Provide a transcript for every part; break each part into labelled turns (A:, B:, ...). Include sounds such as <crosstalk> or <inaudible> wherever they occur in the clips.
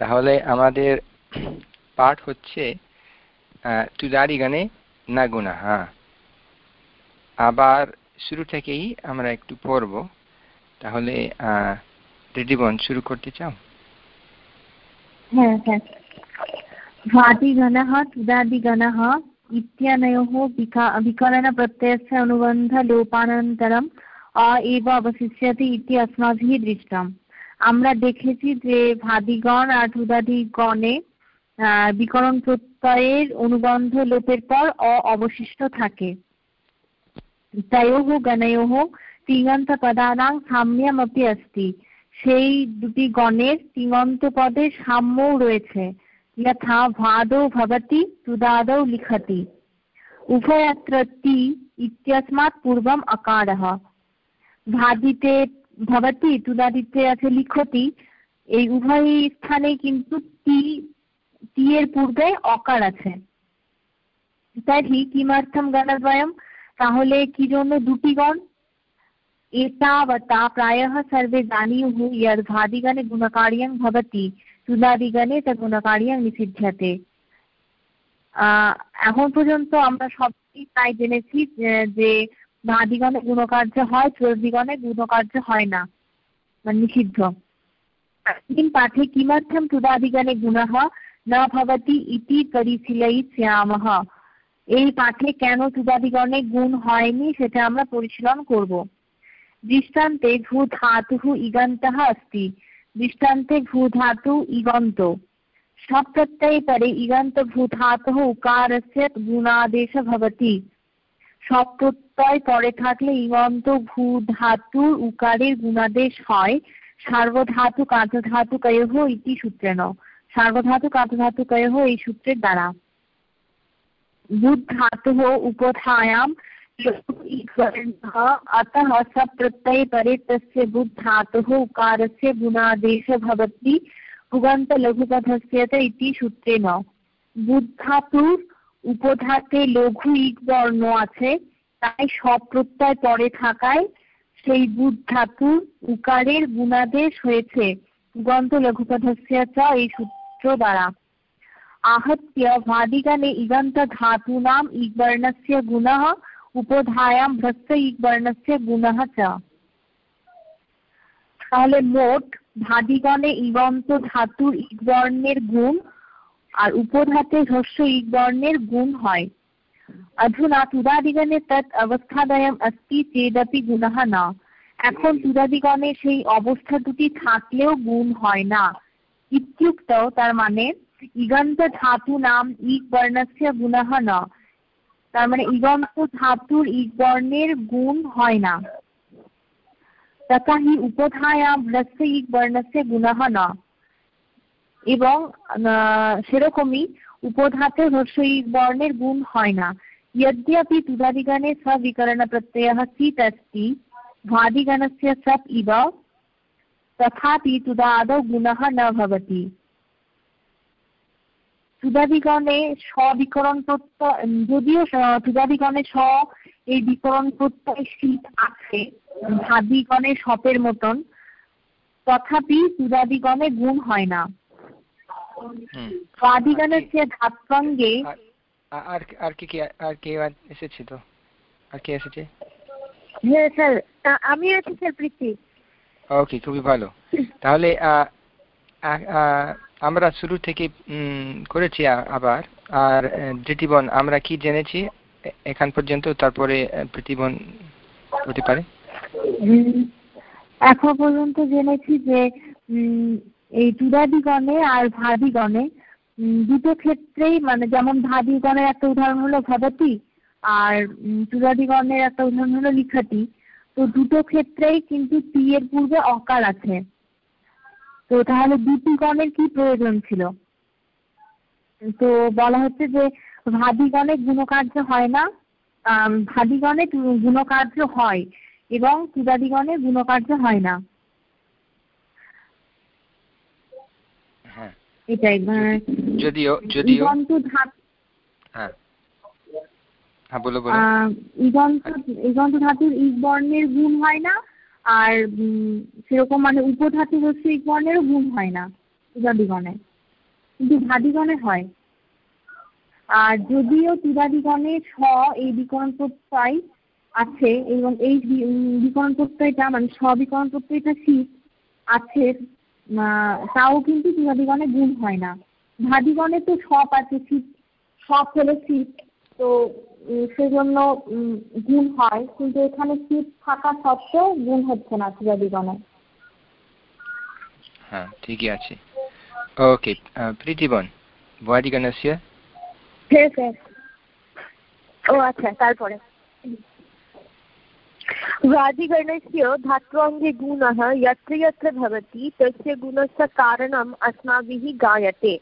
A: তাহলে আমাদের পাঠ হচ্ছে তুদারি গানে না গুণা হ্যাঁ আবার শুরু থেকেই আমরা একটু পড়ব তাহলে রেডিবন শুরু করতে চাও
B: হ্যাঁ হ্যাঁ ভাদিগণः तुदादिगणः इत्यनयोः विका विकरणप्रत्ययस्य अनुबन्धलोपानन्तरम् अ एव अवशिष्यति इति अस्माभिः दृष्टम् আমরা দেখেছি যে ভাদিগণ আর ধুদাদিগণে বিকরণ প্রত্যয়ের অনুবন্ধ লোপের পর অ অবশিষ্ট থাকে। তয়োহ গণয়োহ তিঙন্ত পদানাং সেই দুটি গণের তিঙন্ত পদে সাম্যও রয়েছে। যথা ভাদৌ ভবতি তুদাদৌ লিখতি। উভয়ত্র তি ইত্যস্মাৎ পূর্বম আকার। ভাদিতে ভবতি তুদাদিতে আছে লিখতি এই উভয় স্থানে কিন্তু টি টি এর পূর্বে অকার আছে তর্হি কিমার্থম গণদ্বয়ম তাহলে কি জন্য দুটি গণ এতাবতা প্রায়ः सर्वे जानीयुः यद् भादिगणे गुणकार्यं भवति তুলাদিগণে তা গুণকারিয়াং নিষিদ্ধাতে এখন পর্যন্ত আমরা সবই তাই জেনেছি যে মাদিগণে গুণকার্য হয় ত্রয়ীগণে গুণকার্য হয় না মানে নিষিদ্ধ। পাঠে কিমার্থম তুদাদিগণে গুণ না ভবতি ইতি পরিশীলয়িষ্যামহ। এই পাঠে কেন তুদাদিগণে গুণ হয়নি, সেটা আমরা পরিশীলন করব। দৃষ্টান্তে ভূ ধাতু ইগন্তহ অস্তি, দৃষ্টান্তে ভূ ধাতু ইগন্ত। সব প্রত্যয় পরে ইগন্ত ভূ ধাতু উকারস্য গুণাদেশ ভবতি। সব সপ্রত্যয় পরে থাকলে ইগন্ত ভূ ধাতুর উকারের গুণাদেশ হয় সার্বধাতু কার্যধাতু কয়হ ইতি সূত্রেণ সার্বধাতু কার্যধাতু কয়হ এই সূত্রের দ্বারা বুদ্ধাতু উপধায়াম अतः सप्रत्यये परे तस्य बुद्धातुः उकारस्य गुणादेश भवति उगन्तलघुपथस्य च इति সূত্রেণ বুদ্ধাতুর উপধাতে লঘু ইক বর্ণ আছে তাই সপ্রত্যয় পরে থাকায় সেই বুদ্ধাতুর উকারের গুণাদেশ হয়েছে উগন্ত লঘুপথস্য চ এই সূত্র দ্বারা आहत्य वादिगणे इगन्तधातूनाम् इग्वर्णस्य गुणः উপধায়াম ভ্রস্ত ইক বর্ণস্য গুণः চ তাহলে মোট ভাদিগণে ইগন্ত ধাতুর ইক বর্ণের গুণ আর উপধাতে হস্য ইক বর্ণের গুণ হয় অধুনা তুদাদিগণে তৎ অবস্থাদয়ম अस्ति চেদপি গুণः না এখন তুদাদিগণে সেই অবস্থা দুটি থাকলেও গুণ হয় না ইত্যুক্ত তার মানে ইগন্ত ধাতু নাম ইক বর্ণস্য গুণः না তার মানে ইগন্ত ধাতুর ইক বর্ণের গুণ হয় না তথা হি উপধায়া ভ্রস্য ইক বর্ণস্য গুণः না এবং সেরকমই উপধাতে হর্ষ ইক বর্ণের গুণ হয় না यद्यपि तुदादिगणे सविकरणप्रत्ययः सीत् अस्ति भादिगणस्य सप् इव तथापि तुदादौ गुणः न भवति তুদাদিগণে স্ববিকরণ প্রত্যয় যদিও তুদাদিগণে স্ব এই বিকরণ প্রত্যয় শীত আছে ভাদিগণে সপের মতন তথাপি তুদাদিগণে গুণ হয় না বাদিগণের যে ধাত্বাঙ্গে
A: আর আর কি আর কে এসেছে তো? আর কে এসেছে?
B: হ্যাঁ স্যার। আমি আছি স্যার প্রীতি।
A: ওকে খুবই ভালো। তাহলে আমরা শুরু থেকে করেছি আবার। আর দৃতিবন আমরা কি জেনেছি এখান পর্যন্ত? তারপরে প্রতিবন হতে পারে।
B: এখন পর্যন্ত জেনেছি যে এই চুরাদিগণে আর ভাদিগণে দুটো ক্ষেত্রেই মানে যেমন ভাদিগণের একটা উদাহরণ হলো ভবতি আর চুরাদিগণের একটা উদাহরণ হলো লিখাটি তো দুটো ক্ষেত্রেই কিন্তু টি এর পূর্বে অকার আছে। তো তাহলে দুটি গণের কি প্রয়োজন ছিল? তো বলা হচ্ছে যে ভাদিগণে গুণকার্য হয় না ভাদিগণে গুণকার্য হয় এবং তুদাদিগণে গুণকার্য হয় না
A: হ্যাঁ
B: এটাই
A: যদিও যদিও
B: ইগন্ত
A: হ্যাঁ। হ্যাঁ বলো বলো।
B: ইগন্ত ইগন্ত ধাতুর ইক বর্ণের গুণ হয় না আর সেরকম মানে উপধাতু হচ্ছে ইক গুণ হয় না তুদাদিগণে কিন্তু ভাদিগণে হয়। আর যদিও তুদাদিগণে স এই বিকরণ প্রত্যয় আছে এবং এই বিকরণ প্রত্যয়টা মানে স্ববিকরণ প্রত্যয়টা শীত আছে তাও কিন্তু তুদাদিগণে গুণ হয় না। ভাদিগণে তো সব আছে শীত সব হলো শীত তো সেজন্য গুণ হয়। কিন্তু এখানে শীত থাকা সত্ত্বেও গুণ হচ্ছে না তুদাদিগণে
A: হ্যাঁ ঠিকই আছে। ওকে প্রীতিবন ভয়াদিগণস্য
C: ও আচ্ছা তারপরে। वादिगणस्य धात्वाङ्गे गुणः यत्र यत्र भवति तस्य गुणस्य कारणम् अस्माभिः गायते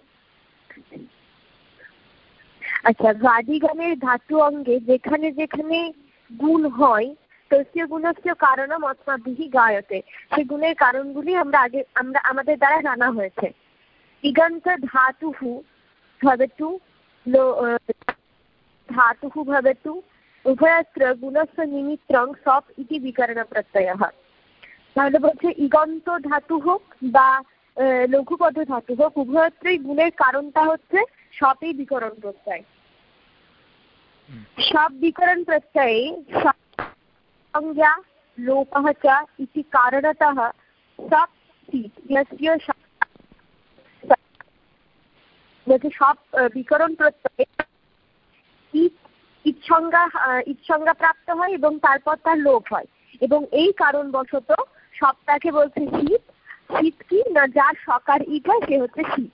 C: আচ্ছা বাদিগণের ধাতু অঙ্গে যেখানে যেখানে গুণ হয় তস্য গুণস্য কারণম অস্মাভিহি গায়তে সেই গুণের কারণগুলি আমরা আগে আমরা আমাদের দ্বারা জানা হয়েছে ইগন্ত ধাতুহু ভবতু ধাতুः भवतु উভয়ত্র গুণস্য নিমিত্রং সব ইতি বিকরণ প্রত্যয় তাহলে বলছে ইগন্ত ধাতু হোক বা লঘুপদ ধাতু হোক উভয়ত্রই গুণের কারণটা হচ্ছে সবই বিকরণ প্রত্যয় সব বিকরণ প্রত্যয়ে সংজ্ঞা লোপः च इति कारणतः সব সব বিকরণ প্রত্যয় ইৎসংজ্ঞা ইৎসংজ্ঞা প্রাপ্ত হয় এবং তারপর তার লোভ হয়। এবং এই কারণবশত সবটাকে বলছে শীত শীত কি না যার সকার ইট হয় সে হচ্ছে শীত।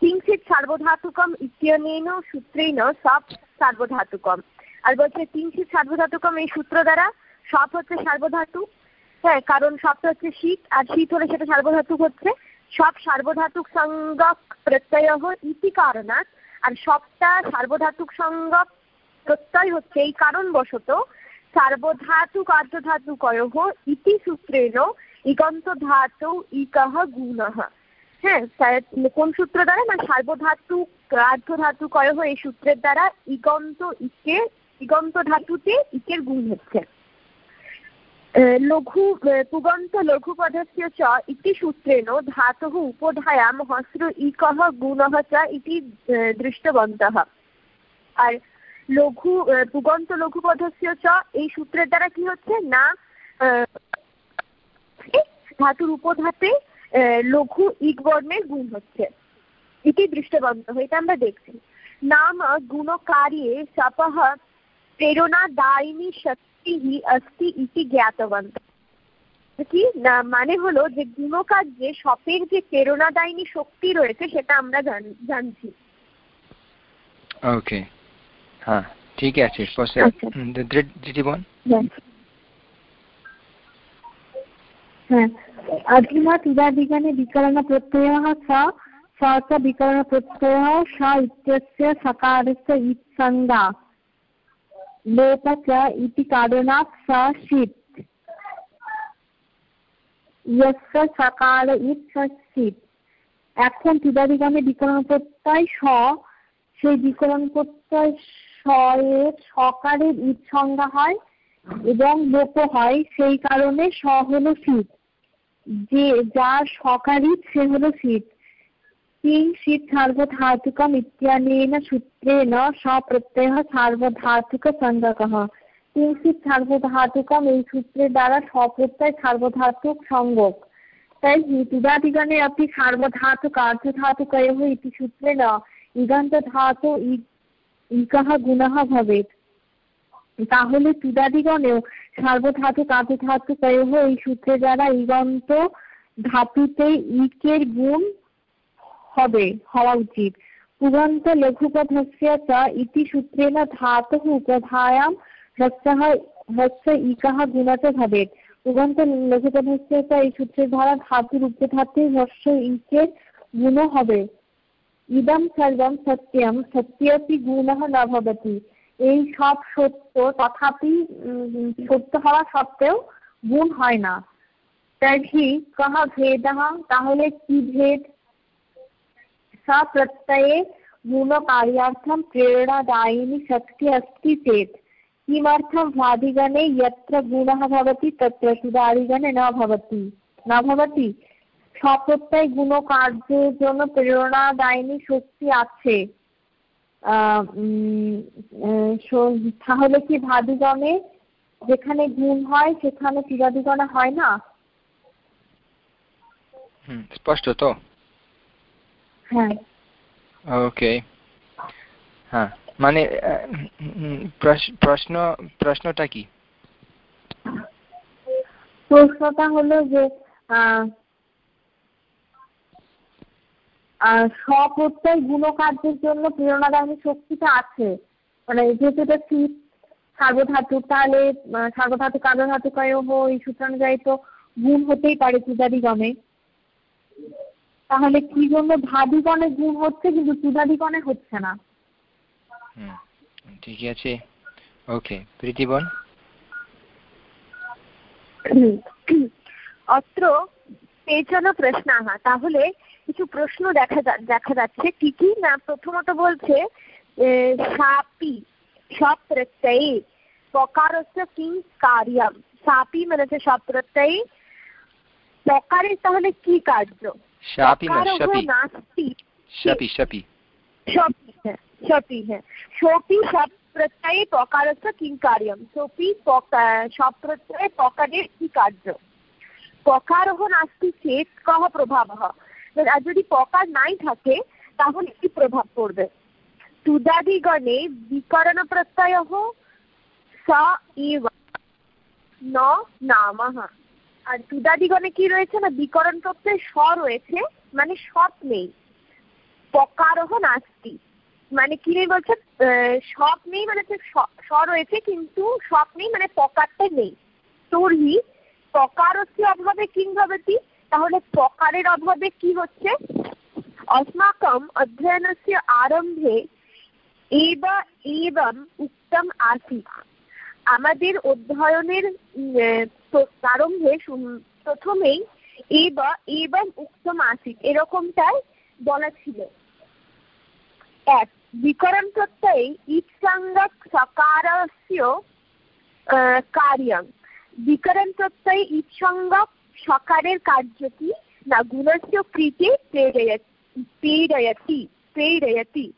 C: কিংচিত সার্বধাতুকম ইত্যনেন সূত্রেন সব সার্বধাতুকম। আর বলছে কিংচিত সার্বধাতুকম এই সূত্র দ্বারা সব হচ্ছে সার্বধাতু। হ্যাঁ কারণ সবটা হচ্ছে শীত, আর শীত হলে সেটা সার্বধাতুক হচ্ছে। সব সার্বধাতুক সংজ্ঞক প্রত্যয় ইতি কারণাৎ, আর সবটা সার্বধাতুক সংজ্ঞক প্রত্যয় হচ্ছে এই কারণবশত কার্যধাতু কয়হ ইতি সূত্রেণ ইগন্ত ধাতু ইকহ গুণঃ হ্যাঁ কোন সূত্র দ্বারা? না সার্বধাতু কার্যধাতু কয়হ এই সূত্রের দ্বারা ইগন্ত ইকে, ইগন্ত ধাতুতে ইকের গুণ হচ্ছে। লঘু পুগন্ত লঘুপদस्य চ ইতি সূত্রেণ ধাতुः উপধায়াম হস্র ইকः গুণः চ ইতি দৃষ্টবন্তः। আর লঘু পুগন্ত লঘুপদস্য চ, এই সূত্রের দ্বারা কি হচ্ছে? না ধাতুর উপধাতে লঘু ইক বর্ণের গুণ হচ্ছে। এটি দৃষ্টবন্ত এটা আমরা দেখছি। নাম গুণ গুণকার্যে সপহ প্রেরণাদায়িনী শক্তি অস্তি ইতি জ্ঞাতবন্ত। কি? না মানে হলো যে গুণকার্যে সপের যে প্রেরণাদায়িনী শক্তি রয়েছে, সেটা আমরা জানছি।
A: ওকে হ্যাঁ ঠিক আছে জীবন
B: হ্যাঁ अधुना तुदादिगणे विकरणप्रत्ययः स स च विकरणप्रत्ययः स इत्यस्य सकारस्य इत्सङ्गा लोप च इति कारणात् स शीत् यस्य सकार इत् स शीत् এখন তুদাদিগণে বিকরণ প্রত্যয় স সেই বিকরণ প্রত্যয় এর সকারের ঈদ সংজ্ঞা হয় এবং লোপ হয়, সেই কারণে স হলো শীত। যে যার সকারিত সে হলো শীত। তিন, শীত সার্বধাতুকম ইত্যানেন সূত্রেণ সপ্রত্যয় সার্বধাতুক সংজ্ঞক। তিন, শীত সার্বধাতুকম এই সূত্রের দ্বারা সপ্রত্যয় সার্বধাতুক সংজ্ঞক। তাই তুদাদিগণে আপনি সার্বধাতুক আর্ধধাতুকয়ः ইতি সূত্রেণ। ইগান্ত ধাতু ইকাহ গুণাহ ভবেত তাহলে তুদাদিগণেও সার্বধাতু কাতুধাতু কয়হ এই সূত্রে দ্বারা ইগন্ত ধাতুতে ইকের গুণ হবে, হওয়া উচিত। পুগন্ত লঘুপথস্য ইতি সূত্রেণ ধাতুः উপধায়াম হ্রস্ব ইকাহ গুণতে ভবেত পুগন্ত লঘুপথস্য এই সূত্রের দ্বারা ধাতুর উপধাতে হ্রস্ব ইকের গুণ হবে। ইদম সর্বম সত্যম, সত্যপি গুণহ না ভবতি। এই সব সত্য তথাপি সত্য হওয়া সত্ত্বেও গুণ হয় না। তর্হি কহ ভেদ, তাহলে কি ভেদ? সপ্রত্যয়ে গুণকার্যার্থম প্রেরণাদায়িনী শক্তি अस्ति चेत् किमर्थं भ्रादिगणे यत्र गुणः भवति तत्र सुदादिगणे न भवति न भवति স্বপ্রত্যয় গুণ কার্যের জন্য প্রেরণা দায়নি শক্তি আছে। তাহলে কি ভাদিগণে যেখানে গুণ হয় সেখানে ক্রীড়াদিগণে হয় না?
A: স্পষ্ট তো?
B: হ্যাঁ।
A: ওকে। হ্যাঁ মানে প্রশ্ন প্রশ্নটা কি?
B: প্রশ্নটা হলো যে স্বপ্রত্যয় গুণকার্যের জন্য প্রেরণাদায়ী শক্তিটা আছে। মানে যেহেতু এটা শীত সার্বধাতু তাহলে সার্বধাতু কার্যধাতু কয় এই সূত্রানুযায়ী তো গুণ হতেই পারে পূজাদিগণে। তাহলে কি জন্য ভাদিগণে গুণ হচ্ছে কিন্তু পূজাদিগণে হচ্ছে না?
A: ঠিক আছে। ওকে প্রীতিবন
C: অত্র কেচন প্রশ্নাः তাহলে কিছু প্রশ্ন দেখা দেখা যাচ্ছে। কি কি? না প্রথমত বলছে সাপি সব প্রত্যয়ে পকারস্য কিং কার্যম। সাপি মানে হচ্ছে সব প্রত্যয়ে। পকারের তাহলে কি কার্য?
A: শাপি না শাপি নাস্তি।
C: হ্যাঁ হ্যাঁ। শপি সব প্রত্যয়ে পকারস্য কিং কার্যম। শপি সব প্রত্যয়ে পকারের কি কার্য? পকারহ নাস্তি চেত কহ প্রভাব। আর যদি পকার নাই থাকে, তাহলে কি প্রভাব পড়বে? তুদাদিগণে বিকরণ প্রত্যয় স ইব ন নামহ আর তুদাদিগণে কি রয়েছে না বিকরণ প্রত্যয় স রয়েছে মানে সৎ নেই। পকারহ নাস্তি। মানে কি নেই বলছে সব নেই মানে স রয়েছে, কিন্তু সব নেই মানে পকারটা নেই। তর্হি পকারস্য অভাবে কিং তাহলে পকারের অভাবে কি হচ্ছে? অস্মাকম অধ্যয়নস্য আরম্ভে এব এবং উত্তম আসিত আমাদের অধ্যয়নের প্রারম্ভে প্রথমেই এব এবং উত্তম আসিত এরকমটাই বলা ছিল। এক, বিকরণ প্রত্যয়ে ইৎসঙ্গক সকারস্য কার্যম। বিকরণ প্রত্যয়ে ইৎসঙ্গক সকারের কার্য কি না, গুণস্য কৃতে প্রেরয়তি প্রেরয়তি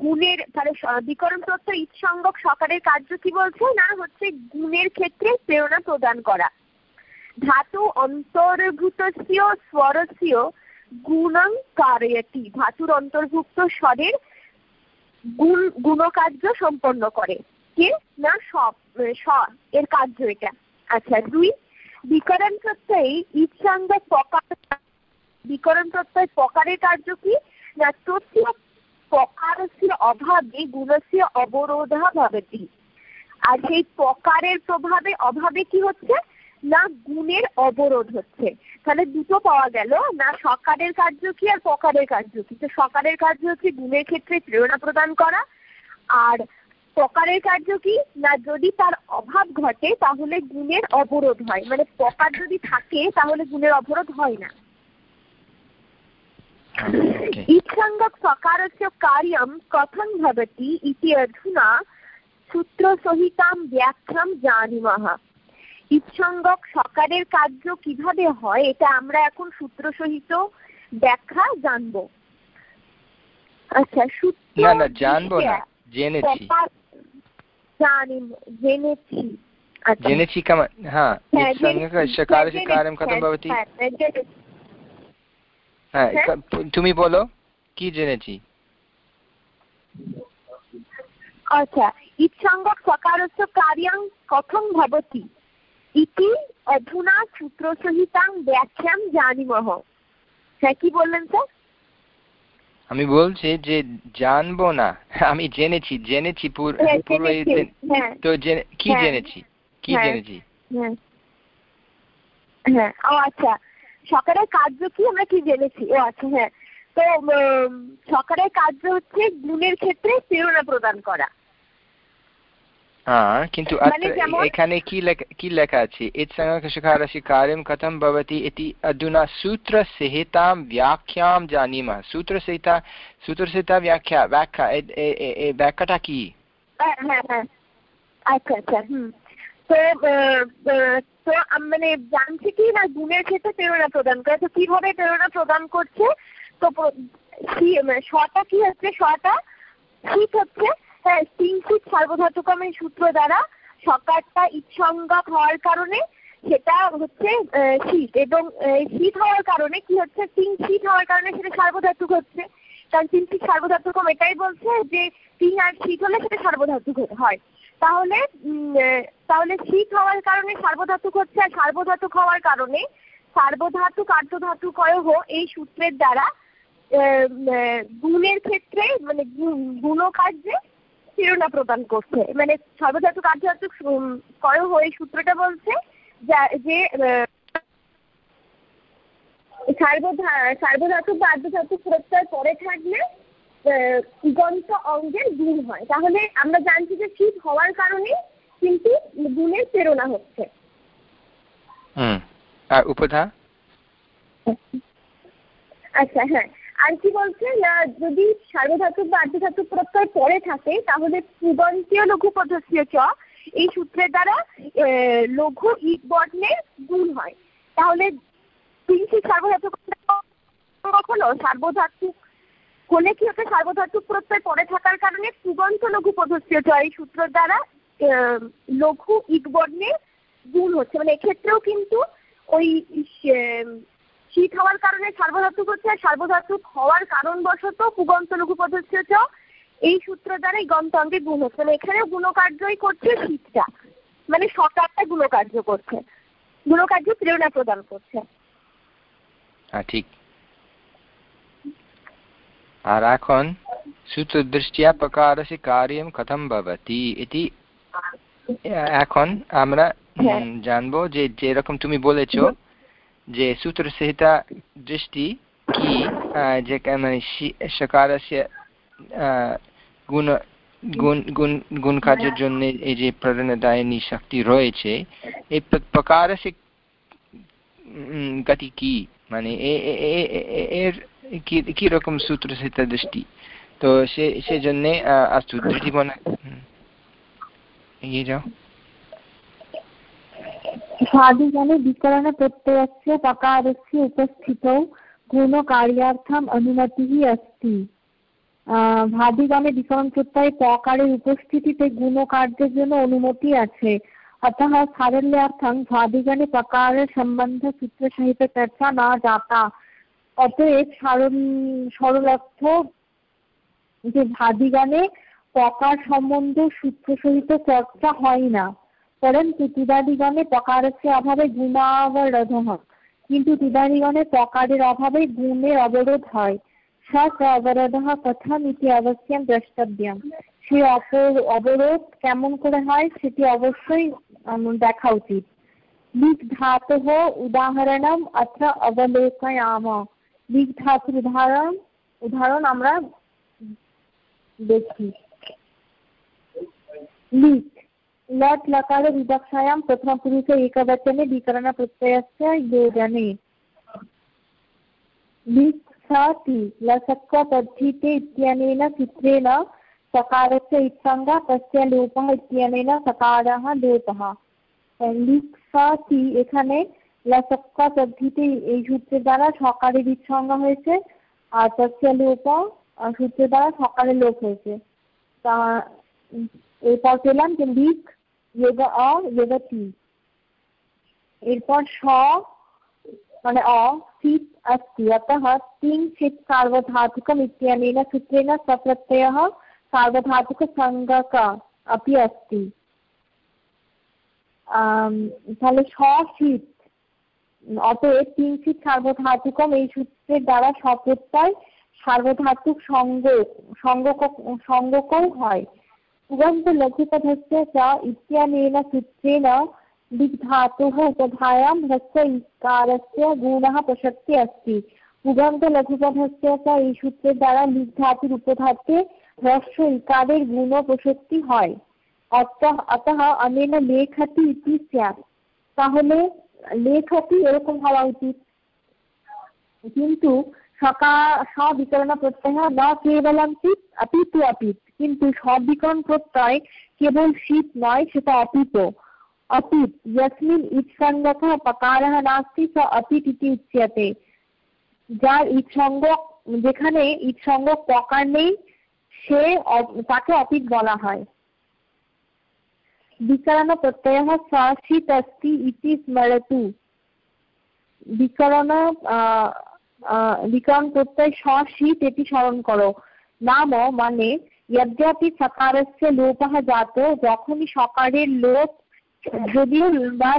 C: গুণের, তাহলে বিকরণ প্রত্যয় ইৎসঙ্গক সকারের কার্য কি বলছে? না, হচ্ছে গুণের ক্ষেত্রে প্রেরণা প্রদান করা। ধাতু অন্তর্ভূত স্বরস্য গুণং কারয়তি। ধাতুর অন্তর্ভুক্ত স্বরের গুণ, গুণকার্য সম্পন্ন করে। কে? না সব, এর কার্য এটা। আচ্ছা দুই বিকরণ প্রত্যয়ে ইচ্ছাঙ্গ পকার বিকরণ প্রত্যয় পকারের কার্য কি? না তথ্য পকারস্য অভাবে গুণস্য অবরোধ ভবতি। আর সেই পকারের প্রভাবে অভাবে কি হচ্ছে? না, গুণের অবরোধ হচ্ছে। তাহলে দুটো পাওয়া গেল। না, সকারের কার্য কি আর পকারের কার্য কি? তো সকারের কার্য হচ্ছে গুণের ক্ষেত্রে প্রেরণা প্রদান করা। আর পকারের কার্য কি? না যদি তার অভাব ঘটে তাহলে গুণের অবরোধ হয়। মানে পকার যদি থাকে তাহলে গুণের অবরোধ হয় না। ইচ্ছাঙ্গক সকারস্য কার্যম কথং ভবতি ইতি অধুনা সূত্রসহিতাম ব্যাখ্যাম জানিমহ ইচ্ছাঙ্গক সকারের কার্য কীভাবে হয় এটা আমরা এখন সূত্র সহিত ব্যাখ্যা জানব। আচ্ছা সূত্র
A: না না জানব না জেনেছি।
C: जानीम जेनेछि
A: जेनेछि कम हा संज्ञकस्य कार्यस्य कार्यं कथं भवति? তুমি বলো কি জেনেছি
C: আচ্ছা ইচ্ছাঙ্গক সকারস্য কার্যং কথং ভবতি ইতি অধুনা সূত্রসহিতাং ব্যাখ্যাম জানিমহ হ্যাঁ কি বললেন স্যার
A: আমি বলছি যে জানব না। আমি জেনেছি জেনেছি পূর্বে তো কি জেনেছি? কি জেনেছি?
C: হ্যাঁ। ও আচ্ছা। সকালের কার্য কি? আমরা কি জেনেছি? ও আচ্ছা হ্যাঁ। তো সকালের কার্য হচ্ছে গুণের ক্ষেত্রে প্রেরণা প্রদান করা।
A: हाँ, किन्तु अत्र एखाने की लेख की लेखा अस्ति इत्सङ्गकषकारस्य कार्यं कथं भवति इति अधुना सूत्रसंहितां व्याख्यां जानीमः। सूत्रसंहिता सूत्रसंहिता व्याख्या व्याख्या
C: व्याकटा की? তো মানে জানছে কি না গুণের ক্ষেত্রে প্রেরণা প্রদান করে তো কিভাবে প্রেরণা প্রদান করছে তো শটা কি হচ্ছে শটা শীত হচ্ছে হ্যাঁ কিঞ্চিত সার্বধাতুকমের সূত্র দ্বারা সকারটা ইৎসংজ্ঞক হওয়ার কারণে সেটা হচ্ছে শীত এবং শীত হওয়ার কারণে কি হচ্ছে, তিন শীত হওয়ার কারণে সেটা সার্বধাতুক হচ্ছে। কারণ তিন শীত সার্বধাতুকম এটাই বলছে যে তিন আর শীত হলে সেটা সার্বধাতুক হয়। তাহলে তাহলে শীত হওয়ার কারণে সার্বধাতুক হচ্ছে আর সার্বধাতুক হওয়ার কারণে সার্বধাতুক আর্ধধাতুকয়হ এই সূত্রের দ্বারা গুণের ক্ষেত্রে মানে গুণ কার্যে প্রেরণা প্রদান করছে। মানে সর্বধাতুক আর্ধধাতুক কয়হ এই সূত্রটা বলছে যে সার্বধাতুক বা আর্ধধাতুক প্রত্যয় পরে থাকলে গন্ত অঙ্গের গুণ হয়। তাহলে আমরা জানছি যে শীত হওয়ার কারণে কিন্তু গুণের প্রেরণা হচ্ছে।
A: উপধা?
C: আচ্ছা হ্যাঁ। আর কি বলছে, না, যদি সার্বধাতুক বা আর্ধধাতুক প্রত্যয় পরে থাকে, তাহলে পুগন্তীয় লঘু পদ্ধতীয় চ। এই সূত্রের দ্বারা লঘু ইট বর্ণের গুণ হয়। তাহলে তিনটি সার্বধাতুক হলো সার্বধাতুক হলে কি হচ্ছে? সার্বধাতুক প্রত্যয় পরে থাকার কারণে পুগন্ত লঘু পদ্ধতীয় চ। এই সূত্রের দ্বারা লঘু ইট বর্ণের গুণ হচ্ছে। মানে এক্ষেত্রেও কিন্তু ওই শীত হওয়ার কারণে সার্বধাতুক হচ্ছে সার্বধাতুক হওয়ার কারণবশত পুগন্ত লঘু পদচ্ছেচ এই সূত্র দ্বারাই গন্তঙ্গে গুণ হচ্ছে। মানে এখানেও গুণকার্যই করছে শীতটা। মানে সকালটা গুণকার্য করছে। গুণকার্য প্রেরণা প্রদান করছে।
A: হ্যাঁ ঠিক। আর এখন সূত্রদৃষ্টিয়া প্রকারসি কার্যম কথম এটি হ্যাঁ। এখন আমরা হ্যাঁ। জানব যে যেরকম তুমি বলেছ જે સૂત્રસંહિતા દૃષ્ટિ કી যে মানে સકારस्य গুণ গুণ গুণ গুণ কাজের জন্য এই যে প্রেরণাদায়নী শক্তি রয়েছে, এই প্রকারসে গতি কি? মানে এর কীরকম সূত্রসহিতা দৃষ্টি? তো সে, সেজন্যে, আহ আস্তু দৃষ্টিকোণ এগিয়ে যাও।
B: स्वादिगणे विकरणप्रत्ययस्य पकारस्य उपस्थितौ गुणकार्यार्थम् अनुमतिः अस्ति ভাদিগণে বিকরণ প্রত্যয় পকারের উপস্থিতিতে গুণ কার্যের জন্য অনুমতি আছে अतः সারল্যার্থং ভাদিগণে প্রকারের সম্বন্ধ সূত্র সহিত চর্চা না যাতা অতএব সরলার্থ যে ভাদিগণে প্রকার সম্বন্ধ সূত্র সহিত চর্চা হয় না परन्तु তিবাদিগণে প্রকারস্য অভাবে গুণাবরোধঃ কিন্তু তিবাদিগণে প্রকারের অভাবে গুণের অবরোধ হয়। স অবরোধঃ কথম ইতি অবশ্যম দ্রষ্টব্যম। অপর অবরোধ কেমন করে হয়, সেটি অবশ্যই দেখা উচিত। লিক ধাতব উদাহরণম অথ অবলোকয়াম। লিক ধাতুর উদাহরণ উদাহরণ আমরা দেখি। লিক लट् लकारविवक्षायां प्रथमपुरुषे एकवचने विकरणप्रत्ययस्य योजने लिप्सति लसक्वपद्धिते इत्यनेन सूत्रेण सकारस्य इत्सङ्गा तस्य लोपः इत्यनेन सकारः लोपः লিপসাতি এখানে লসক্কা পদ্ধতি এই সূত্রের দ্বারা সকারের ইৎসঙ্গা হয়েছে আর তস্য লোপ সূত্রের দ্বারা সকারের লোপ হয়েছে তা এরপর পেলাম যে লিক যোগ অ যোগ তি এরপর স মানে অ সিট अस्ति अतः तिङ् चित् सार्वधातुकम् इत्यनेन सूत्रेण सप्रत्ययः सार्वधातुकसङ्गक अपि अस्ति তাহলে শীত অতএব তিনশিত সার্বধাতুকম এই সূত্রের দ্বারা সপ্রত্যয় সার্বধাতুক সঙ্গ সঙ্গকও হয় उगन्तलघुपथस्य च इत्यनेन सूत्रेण दिग्धातुः उपधायां ह्रस्व इकारस्य गुणः प्रसक्ति अस्ति উগন্ত চ এই সূত্রের দ্বারা লিখ ধাতুর উপধাতে হ্রস্ব ইকারের গুণ প্রসক্তি হয় অতঃ অনেন লেখতি ইতি স্যাত তাহলে লেখতি এরকম হওয়া উচিত কিন্তু সকা সবিকরণ প্রত্যয় ন কেবলম চিত অপিতু অপিত কিন্তু সবিকরণ প্রত্যয় কেবল শীত নয়, সেটা অপিত অপীত যস্মিন ইৎসঙ্গত পকারহ নাস্তি স অতীত ইতি উচ্চাতে। যার ইৎসঙ্গ যেখানে ইৎসঙ্গ পকার নেই, সে তাকে অপীত বলা হয়। বিকরণ প্রত্যয় শীত অস্তি ইতি স্মরতু। বিকরণ বিকরণ প্রত্যয় শীত এটি স্মরণ করো। নাম মানে यद्यपि সকারস্য লোপः জাতো যখনই সকারের লোপ যদিও বা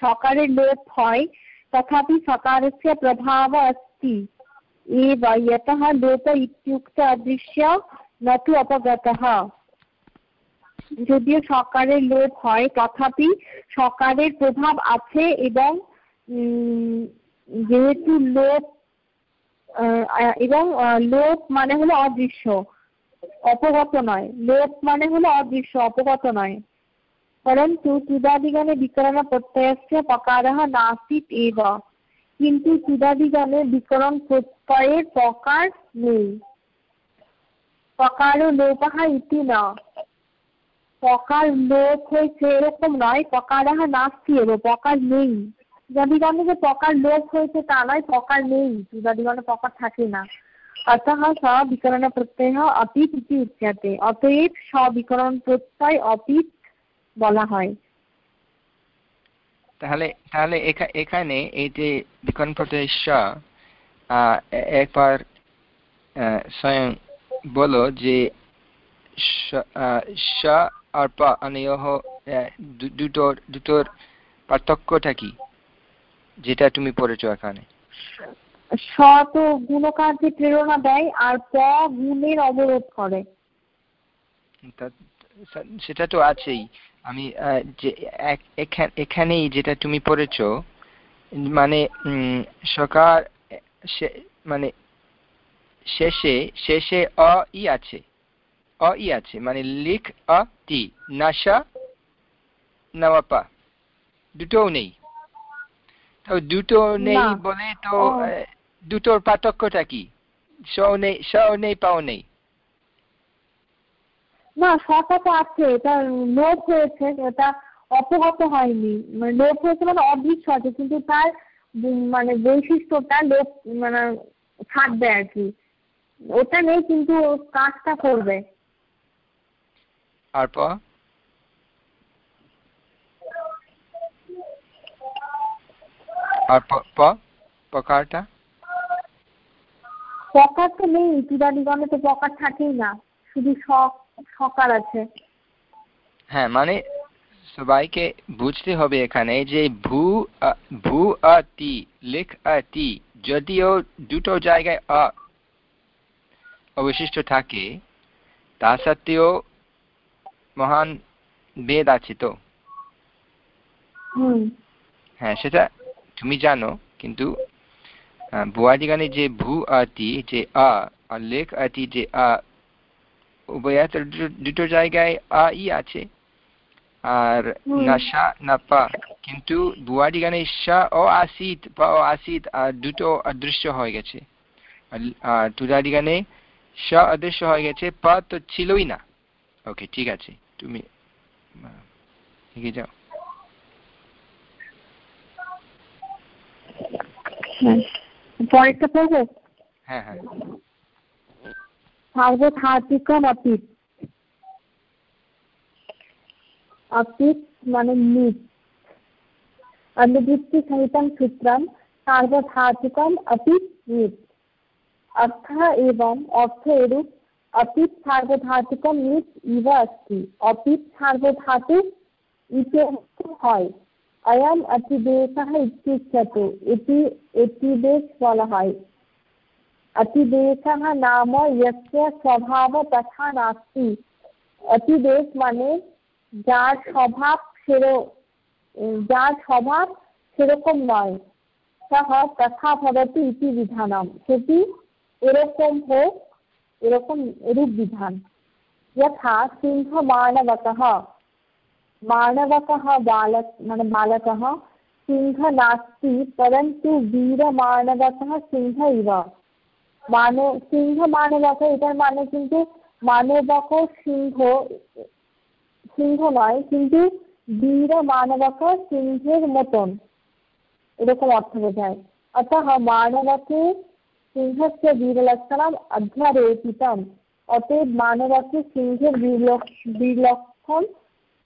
B: সকারের লোপ হয় তথাপি সকারস্য প্রভাব अस्ति। एव, यतः লোপ ইত্যুক্ত অদৃশ্য নতু অপগতः যদিও সকারের লোপ হয় তথাপি সকারের প্রভাব আছে এবং যেহেতু লোপ এবং লোপ মানে হলো অদৃশ্য। অপগত নয়। লোপ মানে হলো অদৃশ্য, অপগত নয়। পরন্তু চুদাদিগণে বিকরণ প্রত্যয়স্য পকারহ নাসিত এব। কিন্তু চুদাদিগণে বিকরণ প্রত্যয়ের পকার নেই। পকার লোপাহা ইতি না। পকার লোপ হয়েছে এরকম নয় পকারাহা নাস্তি এব পকার নেই। চুদাদিগণে যে পকার লোপ হয়েছে তা নয় পকার নেই। চুদাদিগণে পকার থাকে না। अतः স্ববিকরণপ্রত্যয় অপিত ইতি উচ্যতে অতএব স্ববিকরণ প্রত্যয় अपीत् বলা হয়
A: তাহলে তাহলে এখানে এই যে বিকরণ প্রত্যয় একবার স্বয়ং বলো যে দুটোর দুটোর পার্থক্যটা কি, যেটা তুমি পড়েছ এখানে?
B: স তো গুণকার্যে প্রেরণা দেয় আর প গুণের অবরোধ করে।
A: সেটা তো আছেই। আমি যে এখানেই যেটা তুমি পড়েছ মানে সকার মানে শেষে শেষে অ ই আছে। অ ই আছে মানে লিখ অ টি নাশা নওয়াপা। দুটোও নেই। তো দুটো নেই বলে তো দুটোর পার্থক্যটা কি?
B: না শটা তো আছে। এটা লোপ হয়েছে এটা হয়নি। মানে লোপ হয়েছে মানে অদৃশ্য আছে কিন্তু তার মানে বৈশিষ্ট্যটা লোপ মানে থাকবে আর কি। ওটা নেই কিন্তু কাজটা করবে।
A: আর পর আর পকারটা
B: পকার তো নেই চূড়ানিগণে তো পকার থাকেই না। শুধু শখ সকার আছে।
A: হ্যাঁ মানে সবাইকে বুঝতে হবে এখানে যে ভূ ভূ আতি লিখ আতি যদিও দুটো জায়গায় অ অবশিষ্ট থাকে তা সত্ত্বেও মহান বেদ আছে তো। হ্যাঁ সেটা তুমি জানো কিন্তু বুয়াদিগানে যে ভূ আতি যে আ আর লেখ আতি যে আ উভয়াত্র দুটো জায়গায় আ ই আছে আর নাশা নাপা কিন্তু বুয়ারি গানে ঈশা ও আসিত বা ও আসিত আর দুটো অদৃশ্য হয়ে গেছে। আর তুরারি গানে স অদৃশ্য হয়ে গেছে পা তো ছিলই না। ওকে ঠিক আছে তুমি এগিয়ে যাও।
B: পরেরটা পড়ব?
A: হ্যাঁ হ্যাঁ।
B: সার্বধাতিকম অতীত। অতীত মানে নিজ অনুবৃত্তি সহিতম সূত্রম। সার্বধাতুকম অতীত নিজ অর্থ এবং অর্থ এরূপ। অতীত সার্বধাতুকম নিজ ইব অতীত ইতে হয়। অয়ম অতিদেশः ইত্যুচ্যতে এটি এটিদেশ বলা হয় অতিদেশः নাম यस्य স্বভাব তথা নাস্তি অতিদেশ মানে যার স্বভাব সেরো যার স্বভাব সেরকম নয় সহ তথা ভবতি ইতি বিধানম সেটি এরকম হোক এরকম এরূপ বিধান যথা সিংহ মানবতः मानवकः बालक মানে বালকः সিংহ নাস্তি পরন্তু বীরমানবকः সিংহ ইব মান সিংহ মানবক এটার মানে কিন্তু মানবক সিংহ সিংহ নয় কিন্তু বীর মানবক সিংহের মতন এরকম অর্থ বোঝায় অতः মানবকে সিংহস্য বীরলক্ষণম অধ্যারোপিতম অতএব মানবকে সিংহের বীরলক্ষণ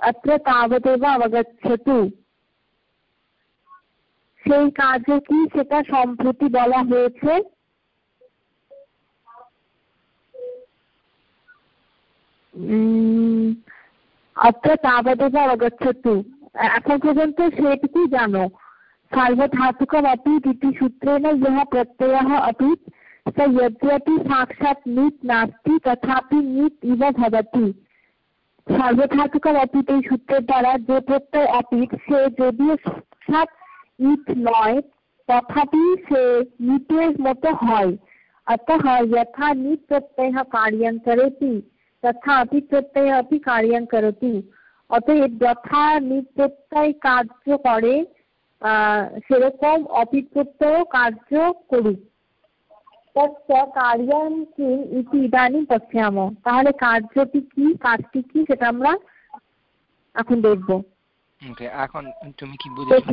B: अत्र तावदेव अवगच्छतु সেই কার্য কি সেটা সম্প্রতি বলা হয়েছে অত্র তাবদেব অবগচ্ছতু এখন পর্যন্ত সেটুকু জানো সার্বধাতুকমপি ইতি সূত্রেণ यः प्रत्ययः अपि स यद्यपि साक्षात् नीत् नास्ति तथापि नीत् इव भवति সার্বধাতুকমপি এই সূত্রের দ্বারা যে প্রত্যয় অপিত সে যদিও সাক্ষাৎ ইট নয় তথাপি সে নিটের মতো হয় अतः यथा निट् प्रत्ययः कार्यं करोति তথা অপি প্রত্যয় অপি কার্যং করতি অতএব যথা নিট প্রত্যয় কার্য করে সেরকম অপি প্রত্যয় কার্য করুক তৎ কার্যং কিম ইতি ইদানিং পশ্যাম তাহলে কার্যটি কি কাজটি কি সেটা আমরা এখন দেখব
A: এখন তুমি কি বুঝেছ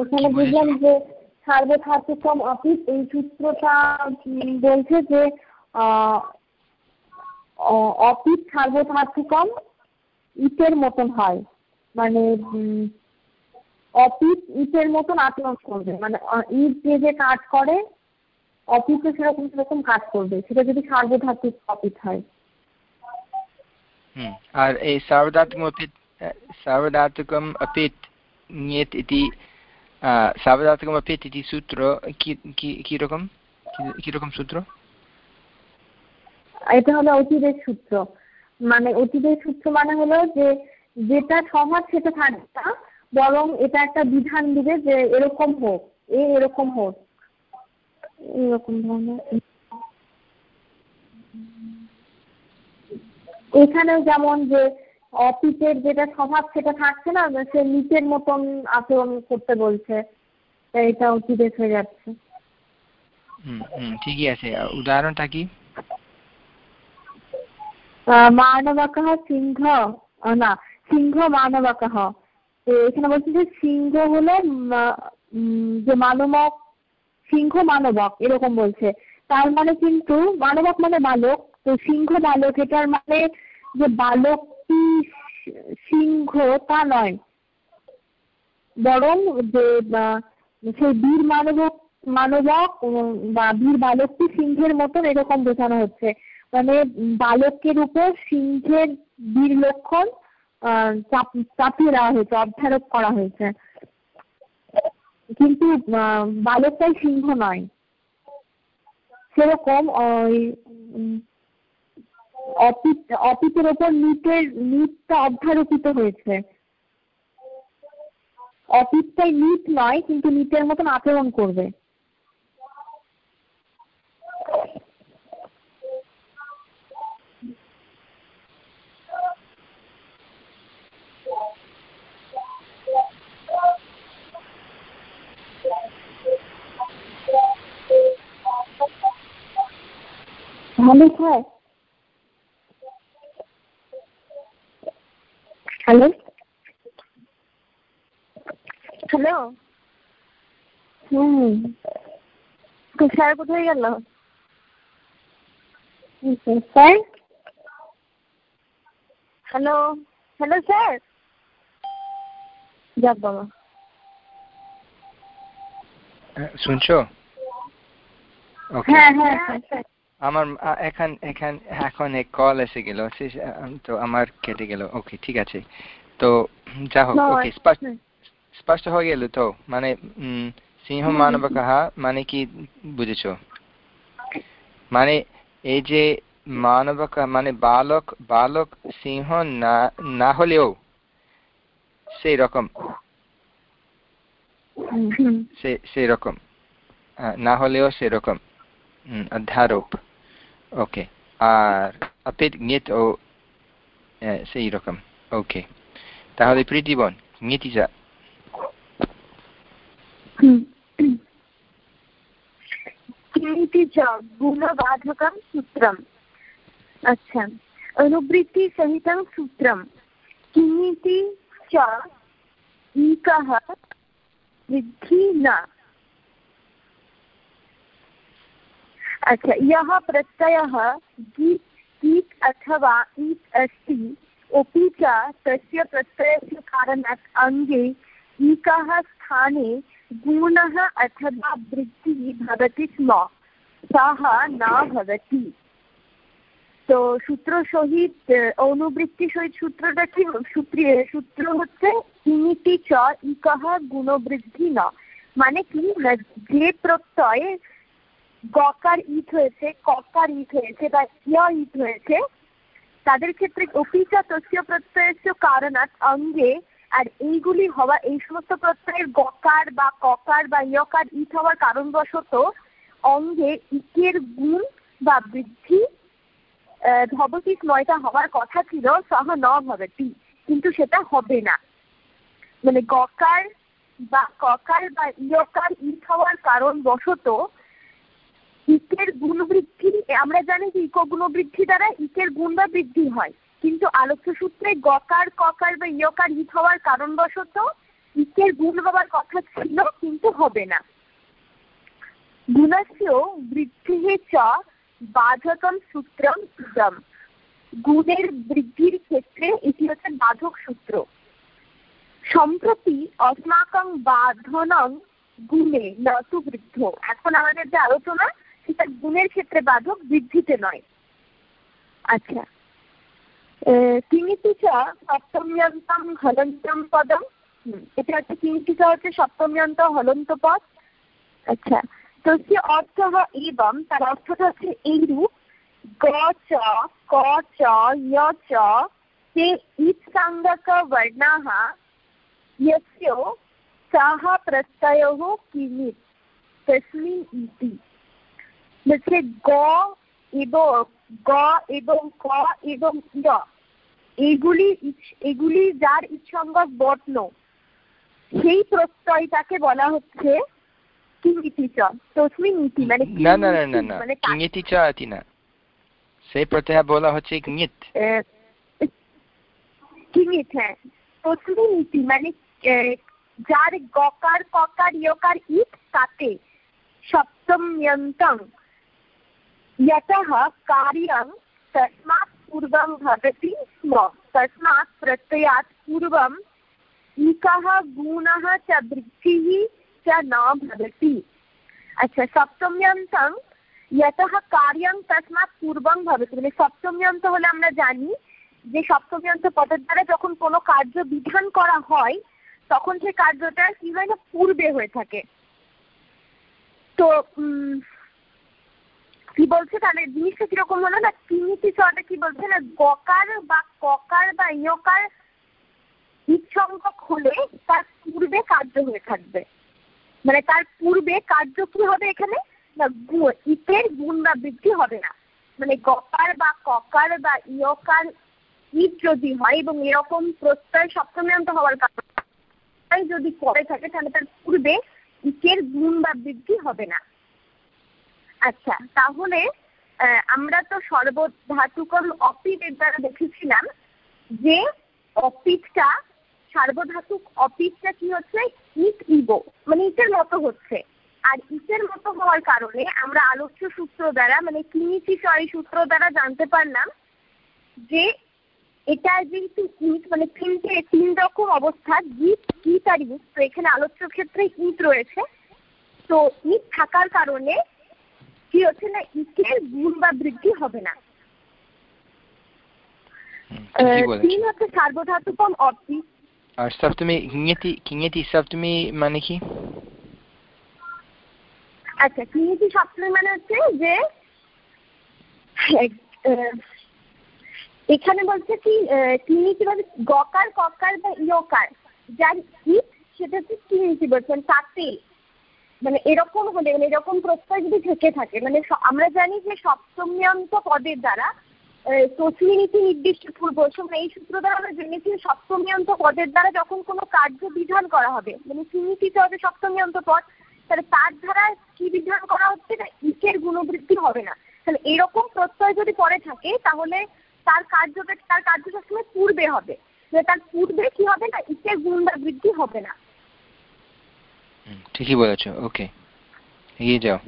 B: এখানে বুঝলাম যে সার্বধাতুকম অপিত এই সূত্রটা বলছে যে অপিত সার্বধাতুকম ইটের মতন হয় মানে অপিত ইটের মতন আচরণ করবে। মানে ইট যে যে কাজ করে অপিত সেরকম সেরকম কাজ করবে। সেটা যদি সার্বধাতুক অপিত হয়।
A: আর এই সার্বধাতুকম অপিত নিয়ত ইতি ইতি সূত্র কীরকম কীরকম সূত্র?
B: এটা হলো অতীতের সূত্র। মানে অতীতের সূত্র মানে হলো যে যেটা সমাজ সেটা থাকবে বরং এটা একটা বিধান দিবে যে এরকম হোক এ এরকম হোক। এরকম ধরনের। এখানেও যেমন যে অফিসের যেটা স্বভাব সেটা থাকছে না সে নিচের মতন আচরণ করতে বলছে এটা অতিদেশ হয়ে যাচ্ছে।
A: ঠিকই আছে। উদাহরণটা কি?
B: মানবাক সিংহ না সিংহ মানবাক এখানে বলছে যে সিংহ হলো যে মানবক, সিংহ মানবক এরকম বলছে। তার মানে কিন্তু, মানবক মানে বালক, তো সিংহ বালক, এটার মানে যে বালক সিংহ তা নয়। বরং যে সেই বীর মানবক মানবক বা, বীর বালকটি সিংহের মতন এরকম বোঝানো হচ্ছে। মানে বালকের উপর সিংহের বীর লক্ষণ চাপিয়ে দেওয়া হয়েছে অধ্যারোপ করা হয়েছে। কিন্তু বালকটাই সিংহ নয়। সেরকম ওই অপিত অপিতের ওপর নিটের নিটটা অধ্যারোপিত হয়েছে। অপিতটাই নিট নয়, কিন্তু নিটের মতন আচরণ করবে। ভালো খায় হ্যালো
C: হ্যালো
B: হুম।
C: স্যার কোথায় গেল?
B: স্যার
C: হ্যালো হ্যালো স্যার যাক বাবা।
A: শুনছো?
B: হ্যাঁ হ্যাঁ স্যার
A: আমার এখন এখন এখন এক কল এসে গেল তো আমার কেটে গেল। ওকে ঠিক আছে। তো যা হোক ওকে স্পষ্ট হয়ে গেল তো? মানে সিংহ মানব কাহা মানে কি বুঝেছ? মানে এই যে মানবক মানে বালক বালক সিংহ না না হলেও সেই রকম। সেই রকম। না হলেও সেরকম অধ্যারোপ। ওকে আর অপিত নিত ও সেই রকম ওকে তাহলে প্রীতিবন নীতিজা
C: किमिति च गुणबाधकं सूत्रम् अच्छा अनुवृत्तिसहितं सूत्रं किमिति च ईकः वृद्धि न अच्छा यः प्रत्ययः गीत् गीत् अथवा ईत् अस्ति अपि च तस्य प्रत्ययस्य कारणात् अङ्गे ईकः स्थाने गुणः अथवा वृत्तिः भवति स्म सः न भवति তো সূত্র সহিত অনুবৃত্তি সহিত সূত্রটা কি সূত্র হচ্ছে ইনিটি চ ইকহ গুণবৃদ্ধি ন মানে কি যে প্রত্যয় গকার ইট হয়েছে, ককার ইট হয়েছে বা ইয় ইট হয়েছে, তাদের ক্ষেত্রে অপিচা, তস্য প্রত্যয়ের কারণাৎ, অঙ্গে, আর এইগুলি হওয়া, এই সমস্ত প্রত্যয়ের গকার বা ককার বা ইয়কার ইট হওয়ার কারণবশত অঙ্গে ইকের গুণ বা বৃদ্ধি ভবতি নয়টা হওয়ার কথা ছিল, সহ ন ভবতি কিন্তু সেটা হবে না। মানে গকার বা ককার বা ইয়কার ইট হওয়ার কারণ বশত ইকের গুণ বৃদ্ধি আমরা জানি যে ইক গুণ বৃদ্ধি দ্বারা ইকের গুণ বা বৃদ্ধি হয়। কিন্তু আলোচ্য সূত্রে গকার, ককার বা ইয়কার ইট হওয়ার কারণবশত ইকের গুণ হওয়ার কথা ছিল, কিন্তু হবে না। গুণস্য বৃদ্ধিः চ বাধকম সূত্রম ইদম। গুণের বৃদ্ধির ক্ষেত্রে এটি হচ্ছে বাধক সূত্র। সম্প্রতি অস্মাকং বাধনং গুণে নতু বৃদ্ধ। এখন আমাদের যে আলোচনা সেটা গুণের ক্ষেত্রে বাধক বৃদ্ধিতে নয় আচ্ছা কিমিতি চ সপ্তম্যন্তম হলন্তম পদম এটা হচ্ছে কিমিতি চ হচ্ছে সপ্তম্যন্ত হলন্ত পদ আচ্ছা তস্য অর্থ এবং তার অর্থটা হচ্ছে এইরূপ গ চ ক চ য় চ ते ईत्साङ्गकवर्णाः यस्य सः प्रत्ययोः किमित् तस्मिन् इति হচ্ছে গ এবং গ এবং ক এবং ই এগুলি এগুলি যার ইচ্ছঙ্গক বর্ণ। সেই প্রত্যয়টাকে বলা হচ্ছে মানে
A: না না না না মানে চ আতি না। সেই প্রত্যয় বলা হচ্ছে কিঙ্গিত।
C: কিঙ্গিত হ্যাঁ। ইতি মানে যার গকার ককার ইয়কার ইট তাতে সপ্তম্যন্তং यतः कार्यं तस्मात् पूर्वं भवति स्म तस्मात् प्रत्ययात् पूर्वम् इकः गुणः च वृद्धिः च न भवति अच्छा সপ্তম্যন্তং यतः कार्यं তসমাৎ পূর্বং ভবতি মানে সপ্তম্যন্ত হলে আমরা জানি যে সপ্তম্যন্ত পদের দ্বারা যখন কোনো কার্য বিধান করা হয় তখন সেই কার্যটা কি হয় না পূর্বে হয়ে থাকে তো কি বলছে তাহলে? জিনিসটা কীরকম হলো না? কিমিতি চটা কি বলছে না? গকার বা ককার বা ইয়কার সংখ্যক হলে তার পূর্বে কার্য হয়ে থাকবে। মানে তার পূর্বে কার্য কি হবে এখানে? না ইটের গুণ বা বৃদ্ধি হবে না। মানে গকার বা ককার বা ইয়কার ইট যদি হয় এবং এরকম প্রত্যয় সপ্তমান্ত হওয়ার কারণে যদি পরে থাকে, তাহলে তার পূর্বে ইটের গুণ বা বৃদ্ধি হবে না। আচ্ছা তাহলে আমরা তো সর্বধাতুকম অপিটের দ্বারা দেখেছিলাম যে অপিটটা সার্বধাতুক অপিটটা কি হচ্ছে? ইট ইবো মানে ইটের মতো হচ্ছে। আর ইটের মতো হওয়ার কারণে আমরা আলোচ্য সূত্র দ্বারা মানে কিনিচি সরি সূত্র দ্বারা জানতে পারলাম যে এটা যেহেতু ইট মানে তিনটে, তিন রকম অবস্থা গীত গীত আর ইট তো এখানে আলোচ্য ক্ষেত্রে ইট রয়েছে। তো ইট থাকার কারণে কি হচ্ছে না ইটের গুণ বা বৃদ্ধি হবে না। তিন হচ্ছে সার্বধাতুকম অর্থি
A: আর সপ্তমী কিঙেতি কিঙেতি সপ্তমী মানে কি?
C: আচ্ছা কিঙেতি সপ্তমী মানে হচ্ছে যে এখানে বলছে কি তিনি কি বলে গকার ককার বা ইয়কার। যার ইট সেটা হচ্ছে কিনিটি বলছেন তাতে মানে এরকম হলে মানে এরকম প্রত্যয় যদি থেকে থাকে মানে আমরা জানি যে সপ্তম্যন্ত পদের দ্বারা তসমিনীতি নির্দিষ্ট পূর্ব এই সূত্র দ্বারা আমরা জেনেছি সপ্তমীয়ন্ত পদের দ্বারা যখন কোনো কার্য বিধান করা হবে মানে সুনীতিতে হবে সপ্তমীয়ন্ত পদ, তাহলে তার দ্বারা কি বিধান করা হচ্ছে না? ইকের গুণবৃদ্ধি হবে না। তাহলে এরকম প্রত্যয় যদি পরে থাকে, তাহলে তার কার্যটা, তার কার্য সবসময় পূর্বে হবে। তার পূর্বে কি হবে না? ইকের গুণ বা বৃদ্ধি হবে না।
A: ঠিকই বলেছ ওকে এগিয়ে যাও।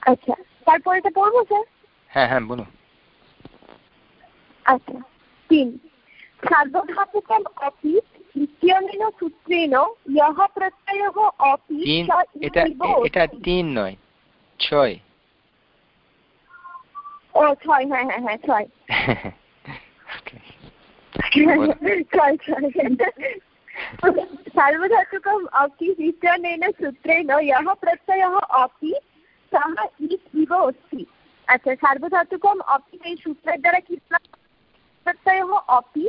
C: আচ্ছা তারপর এটা পড়ব স্যার?
A: হ্যাঁ হ্যাঁ বলুন।
C: আচ্ছা তিন। সার্বধাতুকম অপি ইত্যনেন সূত্রেণ ইহ প্রত্যয়ः অপি
A: এটা এটা তিন নয় ছয়।
C: ও ছয় হ্যাঁ হ্যাঁ হ্যাঁ ছয়। <laughs> <laughs> ছয় ছয়। सार्वधातुकम् अपि विचरणेन सूत्रेण यः प्रत्ययः अपि सः इत् इव अस्ति আচ্ছা সার্বধাতুকম অপি এই সূত্রের দ্বারা কি প্রত্যয় অপি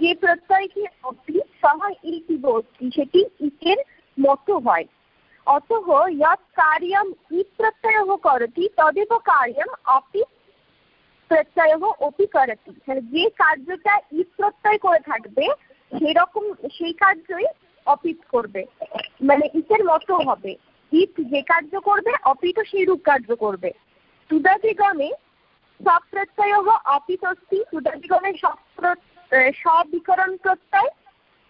C: যে প্রত্যয় কি অপি সহ ইট ইব অস্তি সেটি ইটের মতো হয় অতঃ যৎ কার্যম ইট প্রত্যয় করতি তদেব কার্যম অপি প্রত্যয় অপি করতি যে কার্যটা ইট প্রত্যয় করে থাকবে সেরকম সেই কার্যই অপিত করবে। মানে ইটের মতো হবে। ইট যে কার্য করবে অপিত সেইরূপ কার্য করবে। তুদাদিগণে সব প্রত্যয় অপিত অস্তি তুদাদিগণে সব সবিকরণ প্রত্যয়।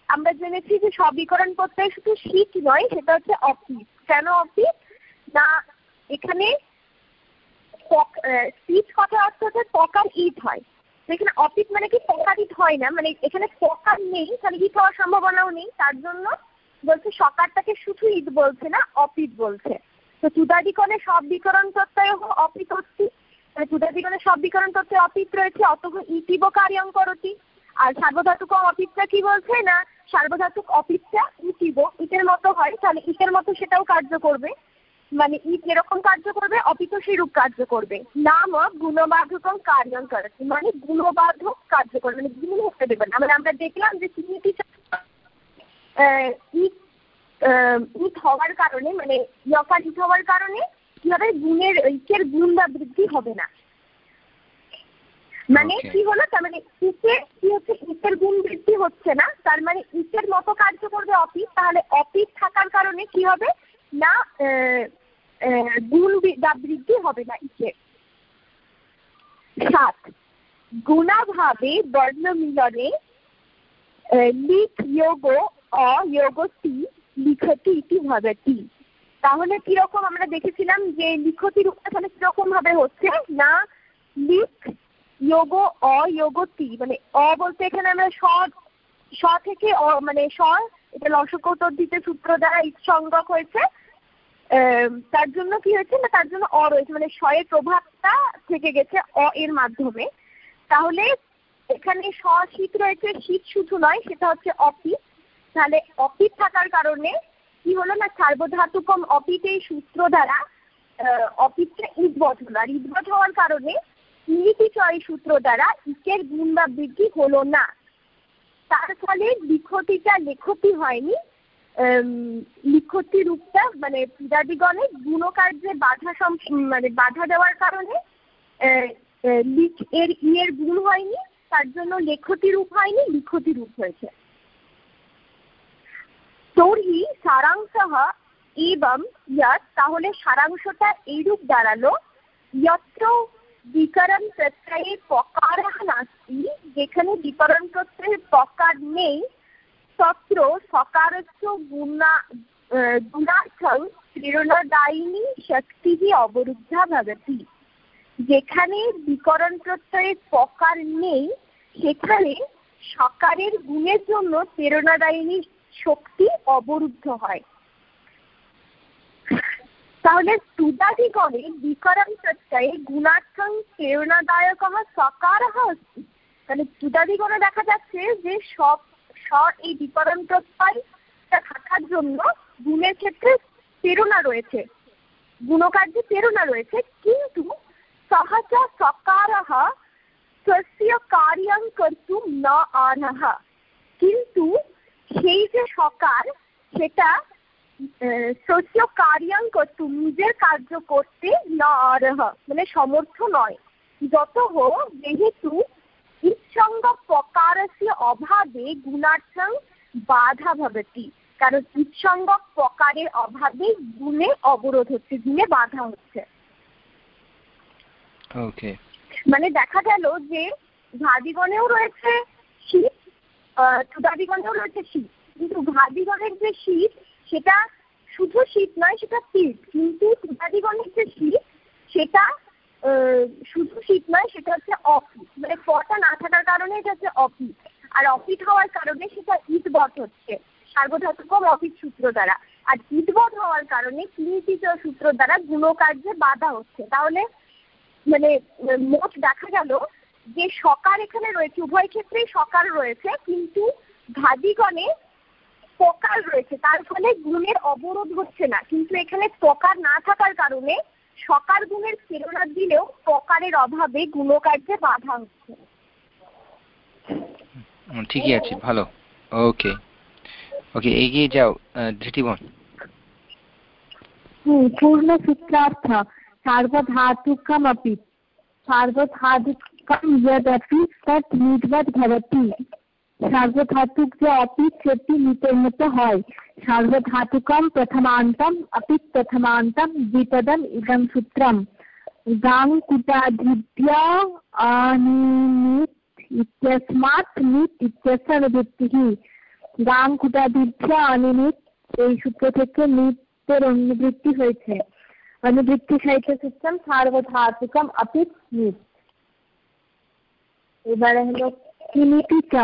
C: আমরা জেনেছি যে সবিকরণ প্রত্যয় শুধু শীত নয়, সেটা হচ্ছে অপিত। কেন অপিত? না, এখানে শীত কথা অর্থ হচ্ছে পকার ইট হয়। এখানে অপিত মানে কি পকারিত হয় না মানে এখানে পকার নেই, তাহলে হিট হওয়ার সম্ভাবনাও নেই, তার জন্য বলছে সকারটাকে শুধু ঈদ বলছে না অপিত বলছে। তো তুদাদিকণে সব বিকরণ প্রত্যয় অপিত অস্তি মানে সব বিকরণ প্রত্যয় অপিত রয়েছে অত ইতিব কার্যং করতি। আর সার্বধাতুক অপিতটা কি বলছে না, সার্বধাতুক অপিতটা ইতিব, ইটের মতো হয়, তাহলে ইটের মতো সেটাও কার্য করবে। মানে ইট যেরকম কার্য করবে অপিত সেরূপ কার্য করবে। নাম গুণবাধকম কার্যং করেছে মানে গুণবাধক কার্য করবে মানে গুণ হতে দেবে না। মানে আমরা দেখলাম যে ইট ইট হওয়ার কারণে মানে ইয়কার ইট হওয়ার কারণে কি হবে গুণের ইটের গুণ বা বৃদ্ধি হবে না। মানে কি হলো? তার মানে ইটে কি হচ্ছে? ইটের গুণ বৃদ্ধি হচ্ছে না। তার মানে ইটের মতো কার্য করবে অপিট তাহলে অপিট থাকার কারণে কি হবে? না গুণ বৃদ্ধি হবে না ইটের সাত, গুণাভাবে বর্ণ মিলনে লিখ যোগ অযোগতি লিখতি ইতি ভবতি। তাহলে কীরকম আমরা দেখেছিলাম যে লিখতি রূপটা তাহলে কীরকম ভাবে হচ্ছে? না, লিখ যোগ অযোগতি মানে অ বলতে এখানে আমরা স স থেকে অ মানে স এটা লসকৌতদ্ধিতে সূত্র দ্বারা সংজ্ঞক হয়েছে। তার জন্য কি হয়েছে না, তার জন্য অ রয়েছে মানে শয়ের প্রভাবটা থেকে গেছে অ এর মাধ্যমে। তাহলে এখানে স শীত রয়েছে, শীত শুধু নয়, সেটা হচ্ছে অপিত তাহলে অপিত থাকার কারণে কি হলো না, সার্বধাতুকম অপিত এই সূত্র দ্বারা অপিতটা ইদবধ হলো আর ইদবধ হওয়ার কারণে ইংলিশি চয় সূত্র দ্বারা ইকের গুণ বা বৃদ্ধি হলো না। তার ফলে লিখতিটা লেখতি হয়নি। লিখতি রূপটা মানে পূজাদিগণে গুণকার্যে বাধা মানে বাধা দেওয়ার কারণে লিখ, এর ইয়ের গুণ হয়নি, তার জন্য লেখতি রূপ হয়নি, লিখতি রূপ হয়েছে। তর্হি সারাংশ এবং তাহলে সারাংশটা এইরূপ দাঁড়াল বিকরণ প্রত্যয়ে পকার নাস্তি। যেখানে বিকরণ প্রত্যয়ের পকার নেই, তত্র সকারস্য গুণা প্রেরণাদায়িনী শক্তি অবরুদ্ধা ভবতি। যেখানে বিকরণ প্রত্যয়ের পকার নেই, সেখানে সকারের গুণের জন্য প্রেরণাদায়িনী শক্তি অবরুদ্ধ হয়। তাহলে তুদাদিগণে বিকরণ প্রত্যয়ে গুণার্থং প্রেরণাদায়ক সকার অস্তি তাহলে তুদাদিগণে দেখা যাচ্ছে যে সব, স এই বিকরণ প্রত্যয়টা থাকার জন্য গুণের ক্ষেত্রে প্রেরণা রয়েছে। গুণকার্যে প্রেরণা রয়েছে, কিন্তু সহজ সকার স্বস্য কার্যং কর্তুম ন আরহ কিন্তু সেই যে সকার, সেটা স্বস্য কার্যং কর্তুম নিজের কার্য করতে ন আরহ মানে সমর্থ নয়। যত যেহেতু ইৎসঙ্গ প্রকারস্য অভাবে গুণার্থং বাধা ভবতি। কারণ ইৎসঙ্গ প্রকারের অভাবে গুণে অবরোধ হচ্ছে গুণে বাধা হচ্ছে। ওকে মানে দেখা গেল যে ভাদিগণেও রয়েছে শীত ক্ষুদাদিগণেও রয়েছে শীত। কিন্তু ভাদিগণের যে শীত সেটা শুধু শীত নয়, সেটা শীত। কিন্তু ক্ষুদাদিগণের যে শীত, সেটা শুধু শীত নয়, সেটা হচ্ছে অফিট। মানে ফটা না থাকার কারণে এটা হচ্ছে অফিট। আর অফিট হওয়ার কারণে সেটা ইটবট হচ্ছে। সার্বধাতুকম অফিট সূত্র দ্বারা। আর ইটবট হওয়ার কারণে কিঞ্চিত সূত্র দ্বারা গুণকার্যে বাধা হচ্ছে। তাহলে মানে মোট দেখা গেল যে সকার এখানে রয়েছে, উভয় ক্ষেত্রেই সকার রয়েছে। কিন্তু ভাদিগণে পকার রয়েছে। তার ফলে গুণের অবরোধ হচ্ছে না। কিন্তু এখানে পকার না থাকার কারণে সকার গুণের প্রেরণা দিলেও পকারের অভাবে গুণকার্যে বাধা হচ্ছে।
A: ঠিকই আছে ভালো। ওকে ওকে এগিয়ে যাও ধৃতিবন।
B: পূর্ণ সূত্রার্থ সার্বধাতুকম সার্বধাতুকমপি। সার্বধাতুকম যদপি তৎ নিদ্বৎ ভবতি। সার্বধাতুক যে অপিত সেটি হয়। সার্বধাতুকম প্রথমান্তম অপিত প্রথমান্তম দ্বিপদম ইদম সূত্রম। গাং কুটাধিভ্য অনিমিত নিত ইত্যস্য অনুবৃত্তিः গাং কুটাধিভ্য অনিমিত এই সূত্র থেকে নিত্যের অনুবৃত্তি হয়েছে। অনুবৃত্তিসাহিত্যসূত্রম সার্বধাতুকম अपि স্মিত এবারে হলো কিমিতি চ।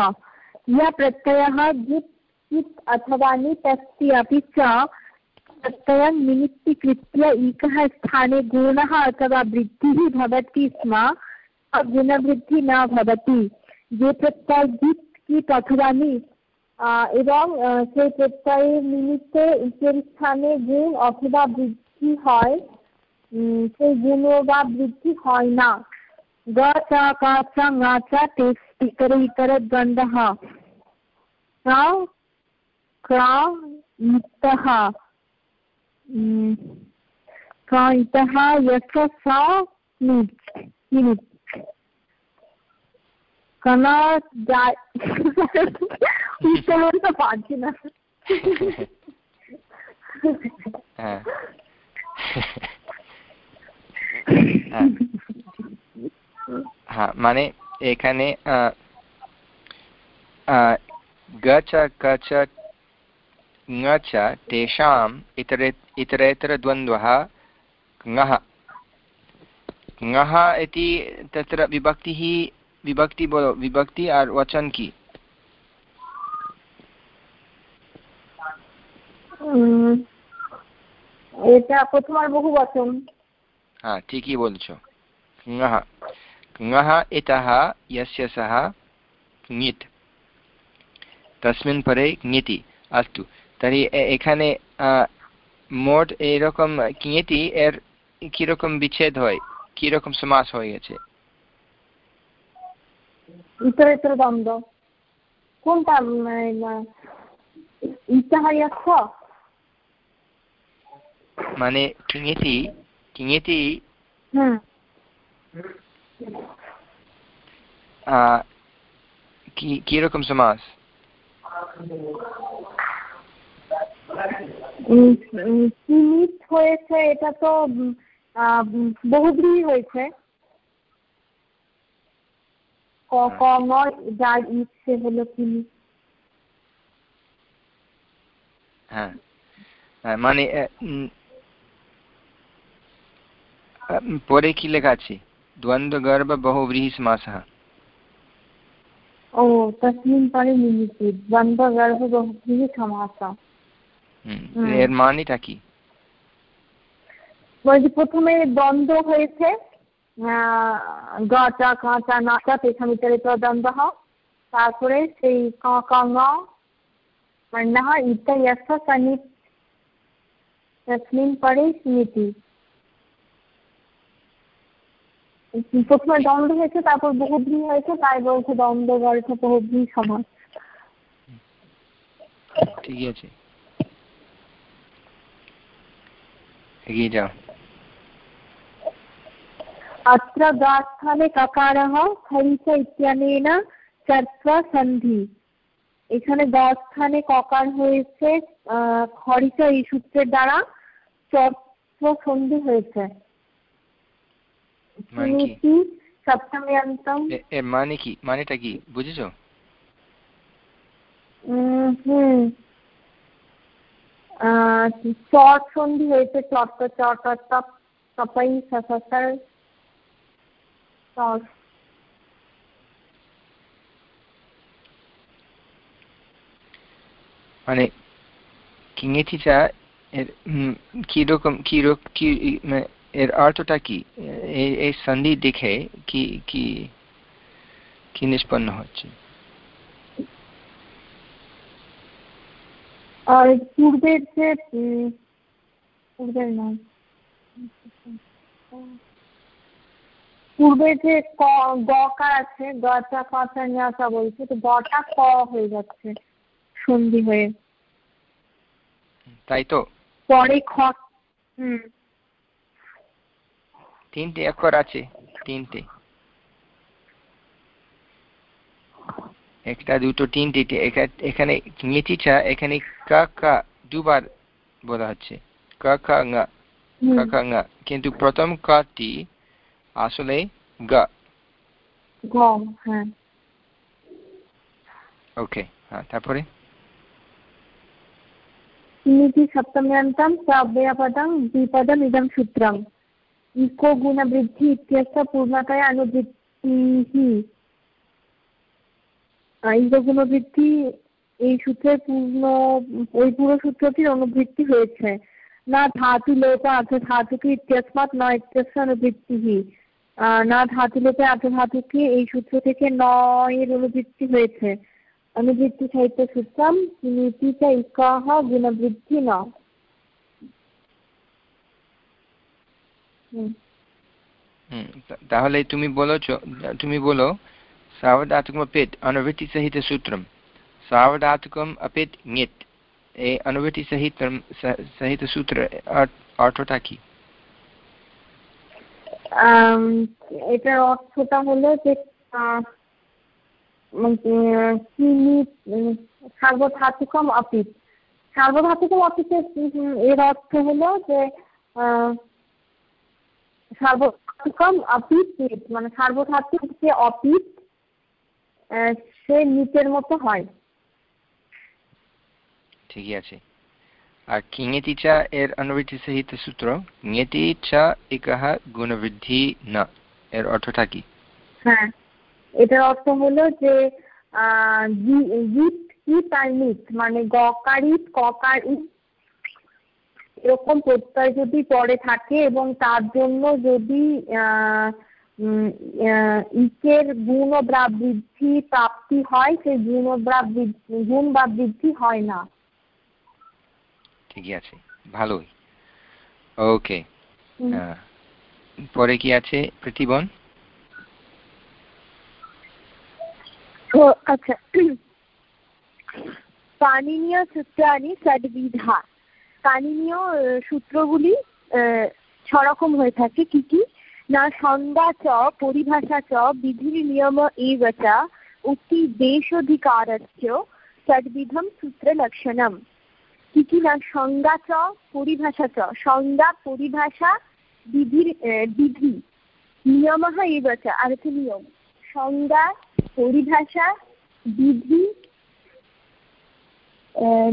B: ইয়া প্রত্যয়ः জিত চিত অথবা নিত अस्ति अपि च प्रत्ययं निमित्तीकृत्य एकः स्थाने गुणः अथवा वृद्धिः भवति स्म গুণবৃদ্ধি না ভবতি যে প্রত্যয় জিত কিট অথবা নিত এবং সেই প্রত্যয়ের নিমিত্তে ইকের স্থানে গুণ অথবা বৃদ্ধি বৃদ্ধি হয় সেই গুণ বা বৃদ্ধি হয় না Gacha, kacha, ngacha takes ikara, ikara, gandaha. Kra, kra, itaha. Kra, itaha, yasa, sa, nit. Nit. Kana, jai. Itaha, the pagina.
A: Ah. ah. হ্যাঁ মানে এখানে গচ কচ ङ च तेषाम् इतरे इतरेतरद्वन्द्वः ङः ङः इति तत्र विभक्तिः विभक्ति बोलो विभक्ति और वचन की
B: এটা প্রথমার বহু বচন
A: হ্যাঁ ঠিকই বলছো ङः ङः इतः यस्य सः ङित्। তসমিন পরে ঙেতি আস্তু তাহলে এখানে মোট এরকম কিঙেতি এর কীরকম বিচ্ছেদ হয় কীরকম সমাস হয়ে গেছে
B: ইতর ইতর দ্বন্দ্ব কোনটা ইতাহারিয়াক্ষ
A: মানে কিঙেতি কিঙেতি হুম কীরকম সমাস
B: কিমিত হয়েছে এটা তো বহুব্রীহি হয়েছে। ক ক যার ইচ্ছে হলো কিমিত
A: হ্যাঁ। মানে পরে কি লেখা আছে? দ্বন্দ্ব গর্ভ বহুব্রীহি সমাসः
B: ও তসমিন পরে নিমিতি দ্বন্দ্ব গর্ভ বহুব্রীহি সমাসः
A: এর মানেটা কি
B: বলছি প্রথমে দ্বন্দ্ব হয়েছে গচা কাঁচা নাচা পেছন ইতরিত দ্বন্দ্ব তারপরে সেই ক ক ङ वर्णः इत यस्य सनित् প্রথমে দ্বন্দ্ব হয়েছে তারপর বহুব্রী হয়েছে তাই বলছে দ্বন্দ্ব গর্ভ বহুব্রী সমাস
A: ঠিক আছে এগিয়ে যাও
B: अत्र गास्थाने ककारः खरिच इत्यनेन चर्त्वा সন্ধি এখানে গাস্থানে ককার হয়েছে খরিচ এই সূত্রের দ্বারা চর্ত্ব সন্ধি হয়েছে সপ্তমী
A: মানে কি মানেটা কি বুঝেছ?
B: হুম। চট সন্ধি হয়েছে চট চট টপ তপাই সসার
A: মানে এর কীরকম কিরক কি এর অর্থটা কি? এই সন্ধি দেখে কি কি কি নিষ্পন্ন হচ্ছে?
B: আর পূর্বের যে পূর্বের নাম পূর্বে যে ক গকার আছে গটা কটা ন্যাসা বলছে তো গটা ক হয়ে যাচ্ছে সন্ধি হয়ে।
A: তাই তো?
B: পরে খ হুম।
A: তিনটে অক্ষর আছে তিনটে। একটা দুটো তিনটে এখানে নিচিচা এখানে কা কা দুবার বলা হচ্ছে। গা কিন্তু প্রথম কাটি আসলে গা। ওকে হ্যাঁ তারপরে?
B: নিচি সপ্তম্যান্তাম ইদম সূত্রম। इको गुणवृद्धि इत्यस्य पूर्णतया अनुवृत्तिः ইকো গুণবৃদ্ধি এই সূত্রের পূর্ণ ওই পুরো সূত্রটির অনুবৃত্তি হয়েছে না ধাতু লোপ আছে ধাতুকে ইত্যস্মাৎ ন ইত্যস্য অনুবৃত্তি না ধাতু লোপে আছে ধাতুকে এই সূত্র থেকে নয়ের অনুবৃত্তি হয়েছে অনুবৃত্তি সাহিত্য সূত্রম নীতিটা ইকাহ গুণবৃদ্ধি ন
A: তাহলে তুমি বলো তুমি বলো সাবধাতুকম অপেট অনুভূতি সহিত সূত্রম। সাবধাতুকম অপেট ঙেট এই অনুভূতি সহিত সহিত সূত্র অর্থটা কি?
B: এটার অর্থটা হলো যে চিনি মানে, সার্বধাতুকম অপিত। সার্বধাতুকম অপিতের এর অর্থ হলো যে সার্বধাতুকম অপিত মানে সার্বধাতুক যে অপিত সে নিচের মতো হয়।
A: ঠিকই আছে। আর কিঙেতি চ এর অনুবৃত্তি সহিত সূত্র ঙেতি চ একহ গুণবৃদ্ধি না এর অর্থটা কি?
B: হ্যাঁ এটার অর্থ হলো যে মানে গকারিত ককারিত এরকম প্রত্যয় যদি পরে থাকে এবং তার জন্য যদি ইকের গুণ বা বৃদ্ধি প্রাপ্তি হয় সেই গুণ বা গুণ বা বৃদ্ধি হয় না।
A: ঠিকই আছে ভালোই। ওকে। পরে কি আছে প্রতিবন?
C: আচ্ছা। পানিনীয় সূত্রানি ষডবিধা পানিনীয় সূত্রগুলি ছরকম হয়ে থাকে কি কি? না সংজ্ঞা চ, পরিভাষা চ, বিধির নিয়ম এব চ, উক্তি দেশাধিকারস্য ষডবিধম সূত্রলক্ষণম কি কি না সংজ্ঞা চ, পরিভাষা চ সংজ্ঞা পরিভাষা, বিধির বিধি। নিয়ম এব চ আর নিয়ম। সংজ্ঞা পরিভাষা, বিধি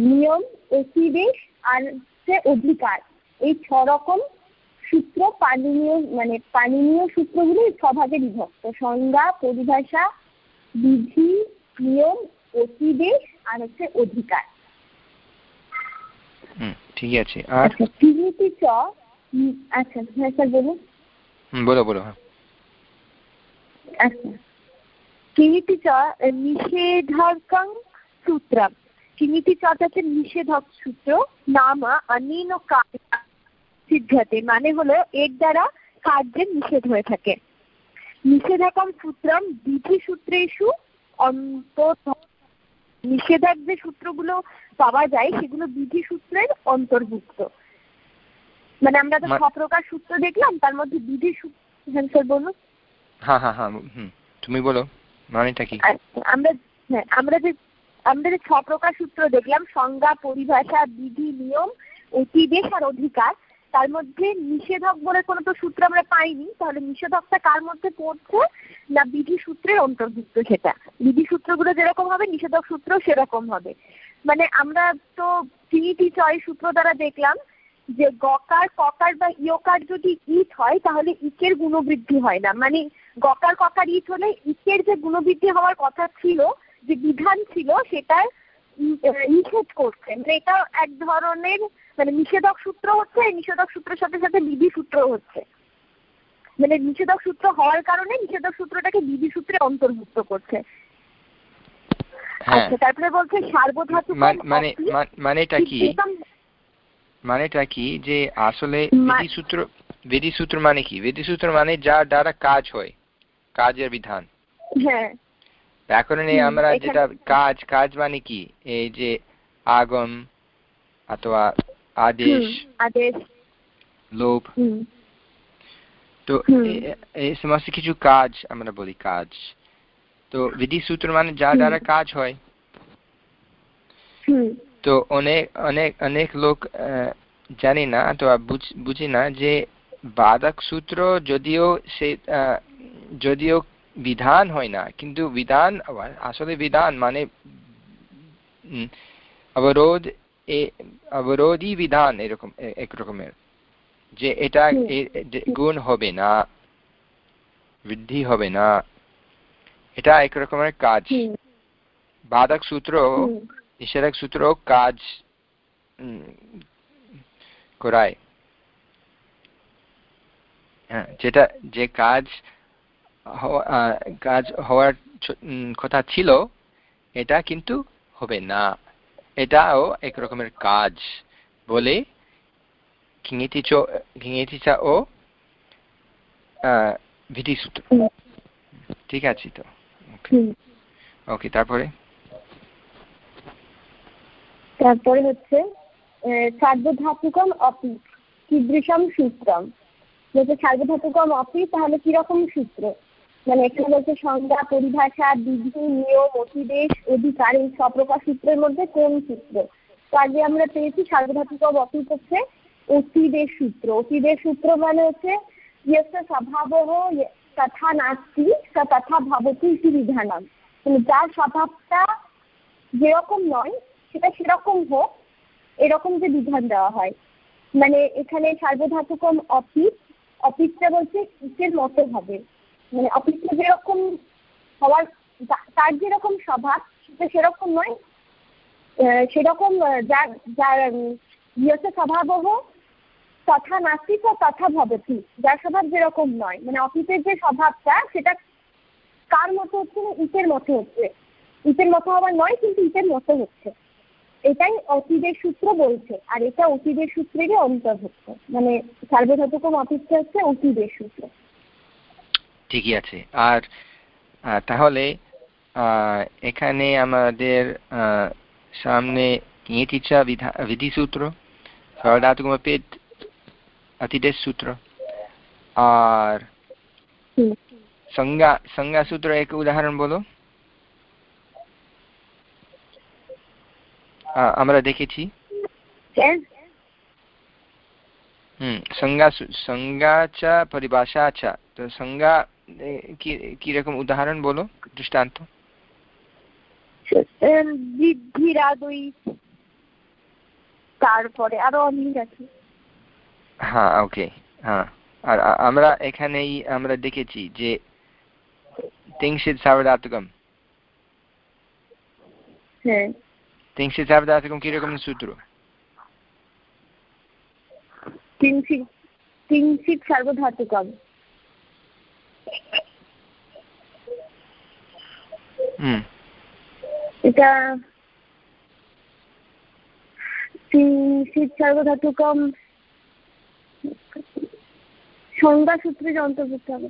C: নিয়ম অতিবেশ আর হচ্ছে অধিকার। এই ছ রকম সূত্র পানীয় মানে পানিনীয় সূত্রগুলি ছভাগে বিভক্ত। সংজ্ঞা পরিভাষা বিধি নিয়ম অতিবেশ আর হচ্ছে অধিকার।
A: ঠিক আছে। আর
B: কিমিতি চ আচ্ছা হ্যাঁ স্যার বলুন।
A: বলো বলো
B: আচ্ছা।
C: কিমিতি চ নিষেধকং সূত্রম। হচ্ছে নিষেধক সূত্র নাম অনেন সিদ্ধাতে মানে হলো এর দ্বারা কার্যের নিষেধ হয়ে থাকে। নিষেধকম সূত্রম বিধি সূত্রেষু অন্তর নিষেধক যে সূত্রগুলো পাওয়া যায় সেগুলো বিধি সূত্রের অন্তর্ভুক্ত। মানে আমরা তো প্রকার সূত্র দেখলাম তার মধ্যে বিধি সূত্র হ্যাঁ স্যার বলুন।
A: হ্যাঁ হ্যাঁ হ্যাঁ তুমি বলো মানেটা কি?
C: আমরা হ্যাঁ আমরা যে আমরা যে ছ প্রকার সূত্র দেখলাম, সংজ্ঞা, পরিভাষা, বিধি, নিয়ম অতিদেশ আর অধিকার। তার মধ্যে নিষেধক বলে কোনো তো সূত্র আমরা পাইনি। তাহলে নিষেধকটা কার মধ্যে পড়ছে না বিধি সূত্রের অন্তর্ভুক্ত সেটা? বিধি সূত্রগুলো যেরকম হবে, নিষেধক সূত্র সেরকম হবে। মানে আমরা তো ট্রিনিটি চয় সূত্র দ্বারা দেখলাম যে গকার, ককার বা ইয়কার যদি ইট হয়, তাহলে ইকের গুণবৃদ্ধি হয় না। মানে গকার, ককার ইট হলে ইকের যে গুণবৃদ্ধি হওয়ার কথা ছিল যে বিধান ছিল সেটার নিষেধ করছে মানে এটা এক ধরনের মানে নিষেধক সূত্র হচ্ছে নিষেধক সূত্রের সাথে সাথে বিধি সূত্র হচ্ছে। মানে নিষেধক সূত্র হওয়ার কারণে নিষেধক সূত্রটাকে বিধি সূত্রে অন্তর্ভুক্ত করছে।
A: হ্যাঁ।
C: আচ্ছা তারপরে বলছে সার্বধাতু
A: মানে মানেটা কি? মানেটা কি? যে আসলে বিধি সূত্র বিধি সূত্র মানে কি? বিধি সূত্র মানে যার দ্বারা কাজ হয় কাজের বিধান।
C: হ্যাঁ।
A: ব্যাকরণে আমরা যেটা কাজ কাজ মানে কি? এই যে আগম অথবা আদেশ
C: আদেশ।
A: লোভ। তো এই সমস্ত কিছু কাজ আমরা বলি কাজ। তো বিধি সূত্র মানে যা দ্বারা কাজ হয়। তো অনেক অনেক অনেক লোক জানি না তো বুঝি না যে বাদক সূত্র যদিও সে যদিও বিধান হয় না কিন্তু বিধান আসলে বিধান মানে অবরোধ অবরোধী বিধান এরকম এক রকমের। যে এটা গুণ হবে না বৃদ্ধি হবে না এটা এক রকমের কাজ। বাধক সূত্র নিষেধক সূত্র কাজ করায়। হ্যাঁ যেটা যে কাজ কাজ হওয়ার কথা ছিল এটা কিন্তু হবে না। এটাও এক রকমের কাজ বলে ও ঠিক আছে তো? ওকে তারপরে?
C: তারপরে হচ্ছে সার্বধাতুকম অপি কীদৃশম সূত্রম। বলছে সার্বধাতুকম অপি তাহলে কীরকম সূত্র? মানে এখানে বলছে সংজ্ঞা, পরিভাষা, বিধি, নিয়ম অতিদেশ অধিকার, এই সপ্রকার সূত্রের মধ্যে কোন সূত্র? তো আগে আমরা পেয়েছি সার্বধাতুকম অপি হচ্ছে অতিদেশ সূত্র। অতিদেশ সূত্র মানে হচ্ছে ইয়স্য স্বভাব তথা নাস্তি তথা ভাবতি ইতি বিধানম। মানে যার স্বভাবটা যেরকম নয়, সেটা সেরকম হোক, এরকম যে বিধান দেওয়া হয়। মানে এখানে সার্বধাতুকম অপিত অপিতটা বলছে ইটের মতো হবে। মানে অপিতটা যেরকম হওয়ার তার যেরকম স্বভাব, সেটা সেরকম নয়। সেরকম যার যার ইয়সে স্বভাবহ তথা নাস্তিক ও তথা ভবতি, যার স্বভাব যেরকম নয়। মানে অফিসের যে স্বভাবটা, সেটা কার মতো হচ্ছে না ইটের মতো হচ্ছে? ইটের মতো হওয়ার নয়, কিন্তু ইটের মতো হচ্ছে। এটাই অতিদের সূত্র বলছে, আর এটা অতিদের সূত্রেরই অন্তর্ভুক্ত। মানে সার্বধাতুকম অফিসটা হচ্ছে অতিদের সূত্র।
A: ঠিকই আছে। আর তাহলে এখানে আমাদের সামনে ইয়েটিচা বিধিসূত্র সর্বধাতুকমপিত অতিদেশ সূত্র আর সংজ্ঞা সংজ্ঞা সূত্র এক উদাহরণ বলো। আমরা দেখেছি। হুম সংজ্ঞা সংজ্ঞা চ পরিভাষা চ। তো সংজ্ঞা কীরকম উদাহরণ বলো দৃষ্টান্ত?
C: তারপরে আরও অনেক আছে।
A: হ্যাঁ ওকে হ্যাঁ। আর আমরা এখানেই আমরা দেখেছি যে তিংশিত
C: হ্যাঁ।
A: তিংশিত কীরকম সূত্র?
C: তিংশিত সার্বধাতুকম।
A: হুম।
C: এটা তিংশিত সার্বধাতুকম সংজ্ঞা সূত্রে অন্তর্ভুক্ত হবে।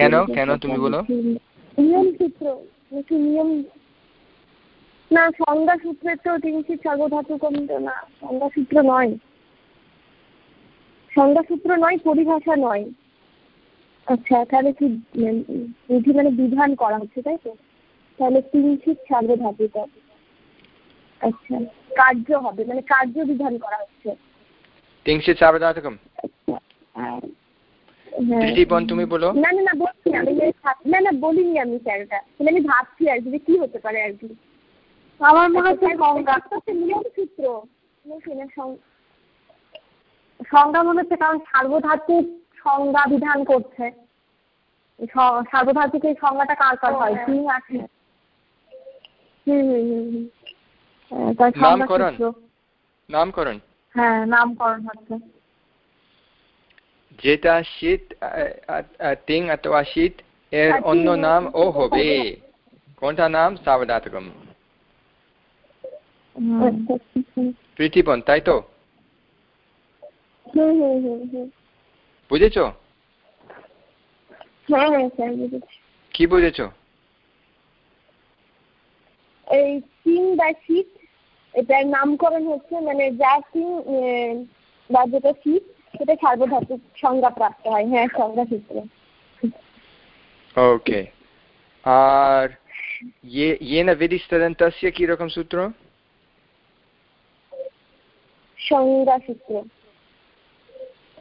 A: কেন? কেন তুমি বলো?
C: নিয়ম সূত্র নাকি নিয়ম? না সংজ্ঞা সূত্রের তো তিনশিত সার্বধাতু কমিত না সংজ্ঞা সূত্র নয়। সংজ্ঞা সূত্র নয় পরিভাষা নয়। আচ্ছা তাহলে কি বিধি মানে বিধান করা হচ্ছে তাই তো? তাহলে তিনশিত সার্বধাতুক আচ্ছা কার্য হবে মানে কার্য বিধান করা হচ্ছে।
A: তিনশিত সার্বধাতুকম।
C: হ্যাঁ।
A: দৃষ্টিপণ তুমি বলো।
C: না না না বলছি আমি না না বলিনি আমি স্যার ওটা মানে আমি ভাবছি আর কি যে কি হতে পারে আর কি।
B: আমার মনে হচ্ছে সংজ্ঞা।
C: সূত্র
B: সংজ্ঞা মনে হচ্ছে কারণ সার্বধাতুক সংজ্ঞা বিধান করছে। সার্বধাতুক এই সংজ্ঞাটা কার কার হয়?
C: হ্যাঁ।
B: তিন আছে
C: হুম হুম হুম হুম।
B: তাই
A: নামকরণ। নামকরণ।
B: হ্যাঁ নামকরণ হচ্ছে।
A: যেটা শীত তিং অথবা শীত এর
C: হ্যাঁ,
A: অন্য নাম ও
C: হবে।
A: কোনটা নাম? সাবধাতকম। প্রীতিপন তাই তো?
C: হ্যাঁ হ্যাঁ বুঝেছি
A: কি বুঝেছো
C: এই সিং বা শীত এটার নামকরণ হচ্ছে মানে যা সিং বা যেটা শীত সেটা সার্বধাতুক সংজ্ঞা প্রাপ্ত হয় হ্যাঁ সংজ্ঞা সূত্রে
A: ওকে আর ये येन विधिस्तदन्तस्य কিরকম সূত্র
C: সংজ্ঞা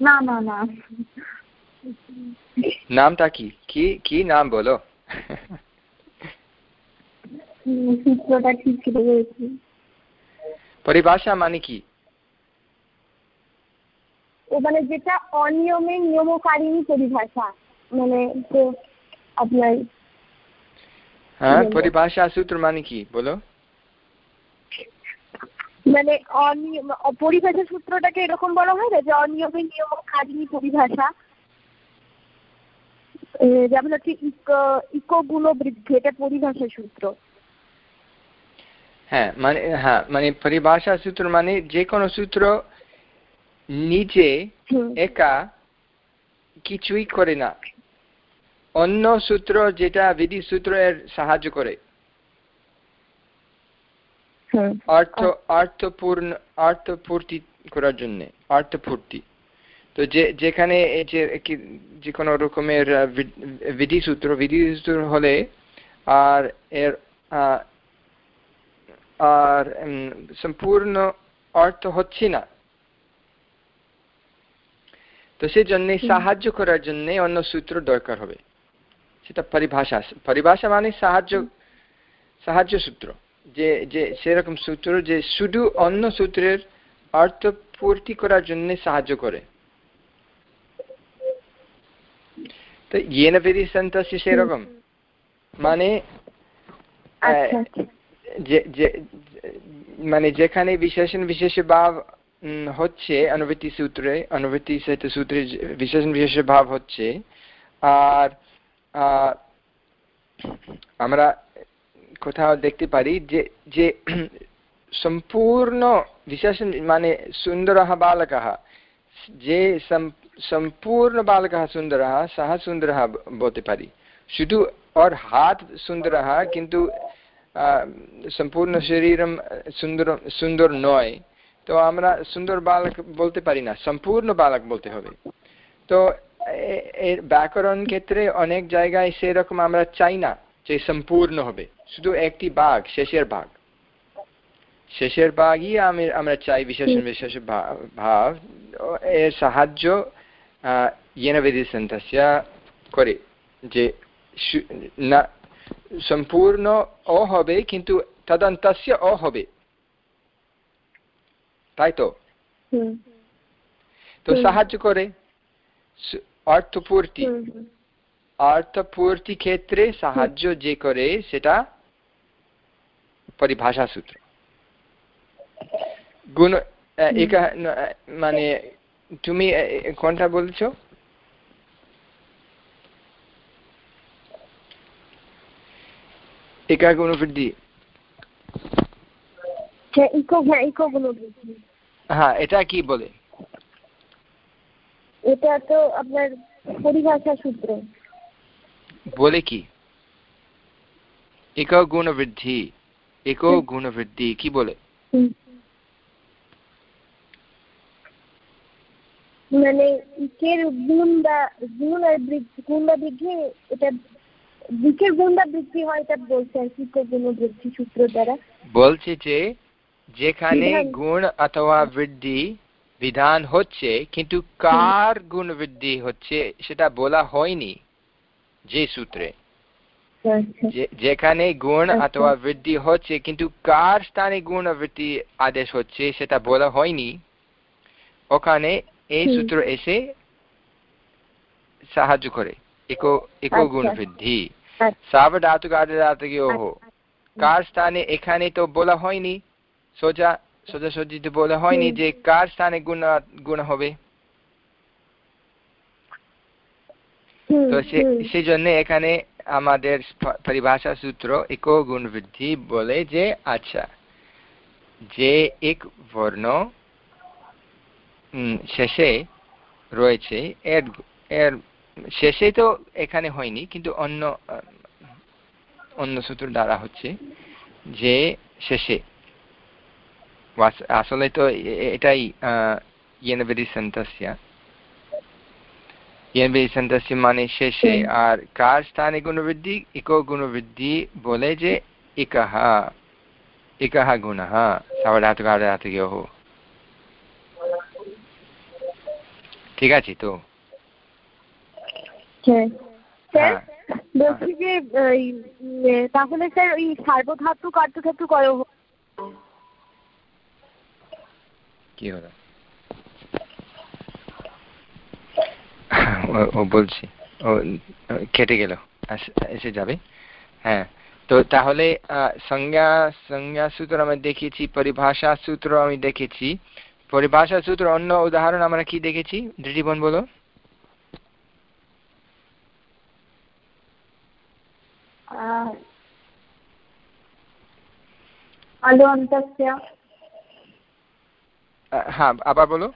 B: না না না।
A: নামটা কি? কি কি নাম বলো?
C: সূত্রটা ঠিক ছিল বলেছি?
A: পরিভাষা মানে কি?
C: ও মানে যেটা অনিয়মে নিয়মকারিণী পরিভাষা মানে তো আপনার
A: হ্যাঁ পরিভাষা সূত্র মানে কি? বলো।
C: মানে অনিয়ম পরিভাষা সূত্রটাকে এরকম বলা হয় না যে অনিয়মে নিয়মকারিণী পরিভাষা? যেমন হচ্ছে ইকো গুণ বৃদ্ধি এটা পরিভাষা সূত্র।
A: হ্যাঁ মানে হ্যাঁ মানে পরিভাষা সূত্র মানে যে কোনো সূত্র নিজে একা কিছুই করে না। অন্য সূত্র যেটা বিধি সূত্র এর সাহায্য করে। অর্থ অর্থপূর্ণ অর্থপূর্তি করার জন্য অর্থপূর্তি তো যে যেখানে যে কি- যে কোনো রকমের বিধি সূত্র বিধি সূত্র হলে আর এর আর সম্পূর্ণ অর্থ হচ্ছে না। তো সেই জন্য সাহায্য করার জন্য অন্য সূত্র দরকার হবে। সেটা পরিভাষা পরিভাষা মানে সাহায্য সাহায্য সূত্র। যে যে সেরকম সূত্র যে শুধু অন্য সূত্রের অর্থ পূর্তি করার জন্য সাহায্য করে। তো ইয়েন বেদি সন্তস্য সেরকম? মানে
C: আচ্ছা আচ্ছা।
A: মানে যেখানে বিশেষণ বিশেষ ভাব হচ্ছে অনুভূতি সূত্রে অনুভূতি সেতু সূত্রে বিশেষণ বিশেষ ভাব হচ্ছে আর আমরা কোথাও দেখতে পারি যে যে <clears throat> সম্পূর্ণ বিশেষ মানে সুন্দর বালক যে সম্পূর্ণ বালক সুন্দর সহ সুন্দর বলতে পারি। শুধু ওর হাত সুন্দর কিন্তু সম্পূর্ণ শরীর সুন্দর সুন্দর নয়। তো আমরা সুন্দর বালক বলতে পারি না, সম্পূর্ণ বালক বলতে হবে। তো এর ব্যাকরণ ক্ষেত্রে অনেক জায়গায় সেরকম আমরা চাই না যে সম্পূর্ণ হবে। শুধু একটি বাঘ শেষের ভাগ শেষের ভাগই আমি আমরা চাই বিশেষ বিশেষ ভাব এর সাহায্য করে যে না সম্পূর্ণ অ হবে কিন্তু তদন্তস্য অ হবে। তাই তো? তো সাহায্য করে। অর্থপূর্তি। অর্থপূর্তি ক্ষেত্রে সাহায্য যে করে সেটা পরিভাষা সূত্র। গুণ মানে তুমি কোনটা বলছো? একা গুণবৃদ্ধি হ্যাঁ এটা কি বলে?
C: এটা তো আপনার পরিভাষা সূত্র।
A: বলে কি? এক গুণবৃদ্ধি। এক গুণবৃদ্ধি কি বলে?
C: মানে ইকের গুণ বা গুণ আর গুণ বা বৃদ্ধি এটা দিকের গুণ বা বৃদ্ধি হয় এটা বলছে আর কি গুণ বৃদ্ধি সূত্র দ্বারা।
A: বলছে যে যেখানে গুণ অথবা বৃদ্ধি বিধান হচ্ছে কিন্তু কার গুণ বৃদ্ধি হচ্ছে সেটা বলা হয়নি যে সূত্রে। যেখানে গুণ আচ্ছা। অথবা বৃদ্ধি হচ্ছে কিন্তু কার স্থানে গুণ বৃদ্ধি আদেশ হচ্ছে সেটা বলা হয়নি। ওখানে এই সূত্র এসে সাহায্য করে। ইকো আচ্ছা। গুণ বৃদ্ধি। সাবধাতুক কার স্থানে এখানে তো বলা হয়নি। সোজা সোজাসুজিতে বলা হয়নি যে কার স্থানে গুণ গুণ হবে। তো সেই জন্য এখানে আমাদের পরিভাষা সূত্র এক গুণ বৃদ্ধি বলে যে আচ্ছা যে এক বর্ণ শেষে রয়েছে, এর এর শেষে তো এখানে হয়নি, কিন্তু অন্য অন্য সূত্র দ্বারা হচ্ছে যে শেষে। আসলে তো এটাই ইয়েনবেদি সন্তস্য সন্তস্য মানে শেষে আর কার স্থানে গুণবৃদ্ধি ইকো গুণবৃদ্ধি বলে যে ইকহ ঠিক আছে তো।
C: বলছি যে তাহলে স্যার ওই সার্বধাতু কার্যধাতু কয়
A: কি হলো ও বলছি। ও কেটে গেল। এসে যাবে। হ্যাঁ। তো তাহলে সংজ্ঞা সংজ্ঞা সূত্র আমি দেখেছি পরিভাষা সূত্র আমি দেখেছি। পরিভাষা সূত্র অন্য উদাহরণ আমরা কি দেখেছি? দৃঢ়িবন বলো। হ্যাঁ আবার বলো।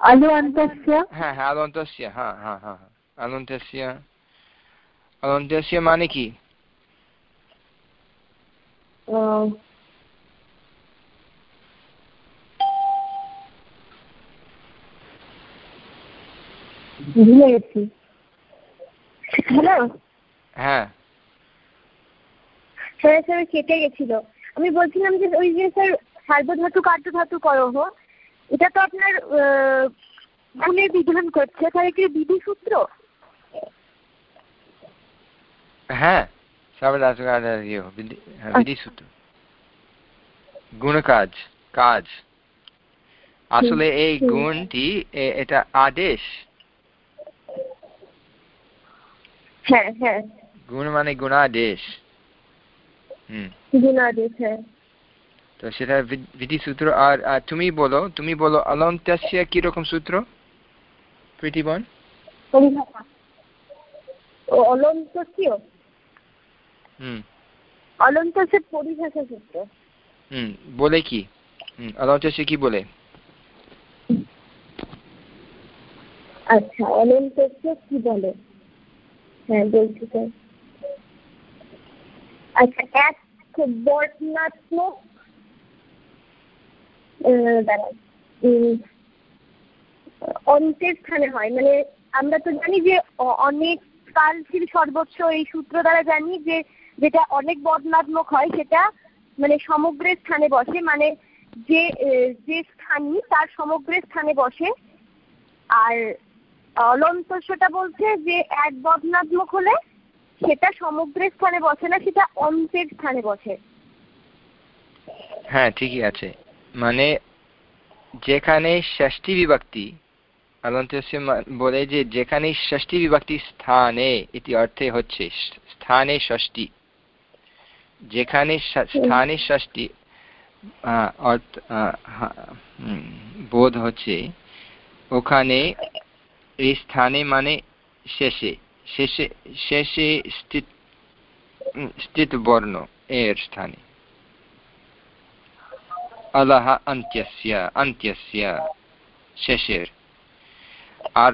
C: अलुवन्तस्य
A: হ্যাঁ হ্যাঁ अलुवन्तस्य হ্যাঁ হ্যাঁ হ্যাঁ अलुवन्तस्य अलुवन्तस्य মানে কি
C: ভুলে গেছি হ্যালো
A: হ্যাঁ
C: স্যার স্যার কেটে গেছিল আমি বলছিলাম যে ওই যে স্যার সার্বধাতু কার্যধাতু করহ এটা তো আপনার গুণের বিধান করছে। তাহলে কি বিধি সূত্র
A: হ্যাঁ সার্বধাতু বিধি সূত্র গুণ কাজ কাজ। আসলে এই গুণটি এটা আদেশ।
C: হ্যাঁ হ্যাঁ।
A: গুণ মানে গুণাদেশ। হুম।
C: গুণাদেশ হ্যাঁ।
A: তো সেটা বিধি সূত্র আর তুমি বলো তুমি বলো অলন্ত্যাস্য কীরকম সূত্র? প্রীতিবন? হুম।
C: অলন্তস্য পরিভাষা সূত্র।
A: হুম বলে কি? হুম কি বলে?
C: আচ্ছা কি বলে? হ্যাঁ বলছি স্যার আচ্ছা এক বর্ণাত্মক অন্তের স্থানে হয়। মানে আমরা তো জানি যে অনেক কাল কালশীল সর্বোচ্চ এই সূত্র দ্বারা জানি যে, যেটা অনেক বদনাত্মক হয়, সেটা মানে সমগ্রের স্থানে বসে। মানে যে যে স্থানই তার সমগ্রের স্থানে বসে। আর অলন্তস্যটা বলছে যে, এক বদনাত্মক হলে সেটা সমগ্রের স্থানে বসে না, সেটা অন্তের স্থানে বসে।
A: হ্যাঁ ঠিকই আছে। মানে যেখানে ষষ্ঠী বিভক্তি বলে যে যেখানে ষষ্ঠী বিভক্তি স্থানে এটি অর্থে হচ্ছে স্থানে ষষ্ঠী। যেখানে স্থানে ষষ্ঠী বোধ হচ্ছে ওখানে এই স্থানে মানে শেষে শেষে শেষে স্থিত স্থিত বর্ণ এর স্থানে। আল্লাহ অন্ত্যস্য অন্ত্যস্য শেষের আর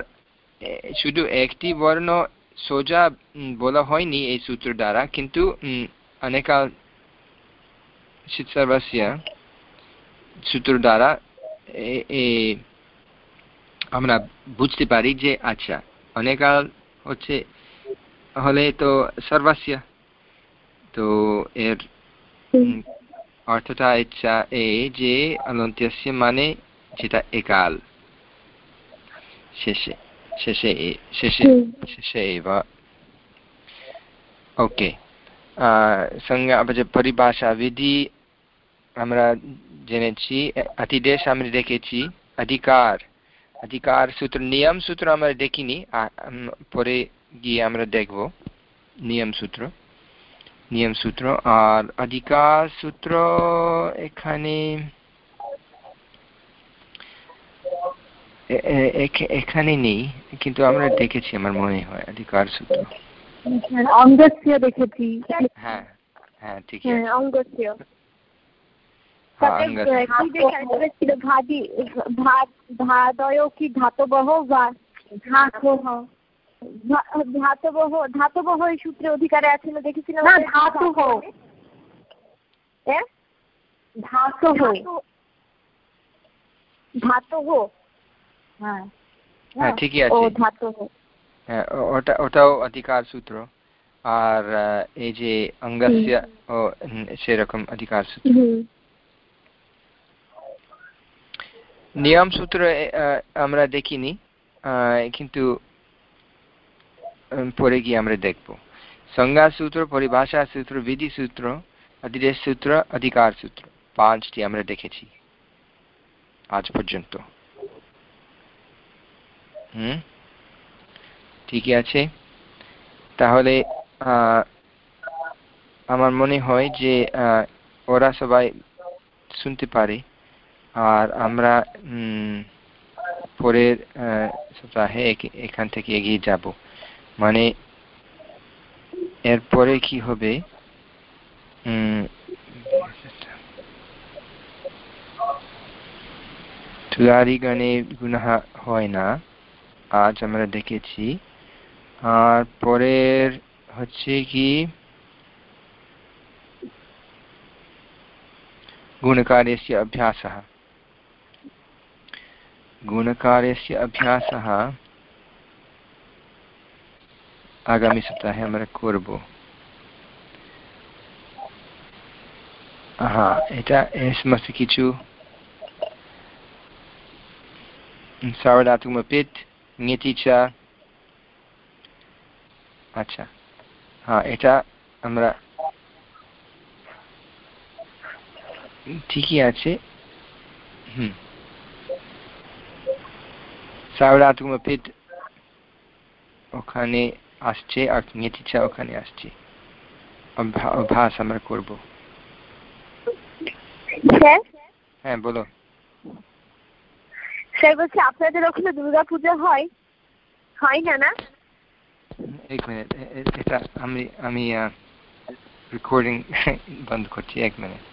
A: শুধু একটি বর্ণ সোজা বলা হয়নি এই সূত্র দ্বারা কিন্তু অনেকাল সর্বস্য সূত্র দ্বারা আমরা বুঝতে পারি যে আচ্ছা অনেকাল হচ্ছে হলে তো সর্বস্য তো এর অর্থটা ইচ্ছা এই যে অনন্ত্যস্য মানে যেটা একাল। শেষে শেষে শেষে শেষে এব। ওকে। সংজ্ঞা পরিভাষা বিধি আমরা জেনেছি অতিদেশ আমরা দেখেছি অধিকার। অধিকার সূত্র নিয়ম সূত্র আমরা দেখিনি পরে গিয়ে আমরা দেখব নিয়ম সূত্র। নিয়ম সূত্র আর অধিকার সূত্র এখানে এখানে নেই কিন্তু আমরা দেখেছি আমার মনে হয় অধিকার সূত্র
B: অঙ্গস্য দেখেছি।
A: হ্যাঁ হ্যাঁ ঠিক
C: হ্যাঁ, অঙ্গস্য ভাদয় কি ধাতবহ বা ধাতবহ ধাতবহ এই সূত্রে অধিকারে আছে না দেখেছিলাম
B: ধাতুহ ধাতুহ
A: হ্যাঁ। হ্যাঁ ঠিকই আছে।
C: ও ধাতহ
A: হ্যাঁ ওটা ওটাও অধিকার সূত্র। আর এই যে অঙ্গস্য ও সেরকম অধিকার সূত্র। নিয়ম সূত্র আমরা দেখিনি। কিন্তু পরে গিয়ে আমরা দেখব। সংজ্ঞা সূত্র, পরিভাষা সূত্র, বিধি সূত্র, অধিদেশ সূত্র, অধিকার সূত্র, পাঁচটি আমরা দেখেছি। আজ পর্যন্ত। হুম? ঠিকই আছে। তাহলে আমার মনে হয় যে ওরা সবাই শুনতে পারে। আর আমরা পরের সপ্তাহে এখান থেকে এগিয়ে যাব। মানে এরপরে কি হবে? তুলারি গানে গুনাহ হয় না, আজ আমরা দেখেছি। আর পরের হচ্ছে কি? গুণকার্যস্য অভ্যাস গুণকার্যস্য অভ্যাস আগামী সপ্তাহে আমরা করব। হ্যাঁ এটা এই সমস্ত কিছু আচ্ছা হ্যাঁ এটা আমরা ঠিকই আছে। হুম। সারদাতুমপিত ওখানে আসছে আর নীতিচা ওখানে আসছে। অভ্যাস আমরা করব। হ্যাঁ বলো।
C: স্যার বলছি আপনাদের ওখানে দুর্গা পূজা হয়? হয় না না?
A: এক মিনিট এটা আমি আমি রেকর্ডিং <laughs> বন্ধ করছি এক মিনিট।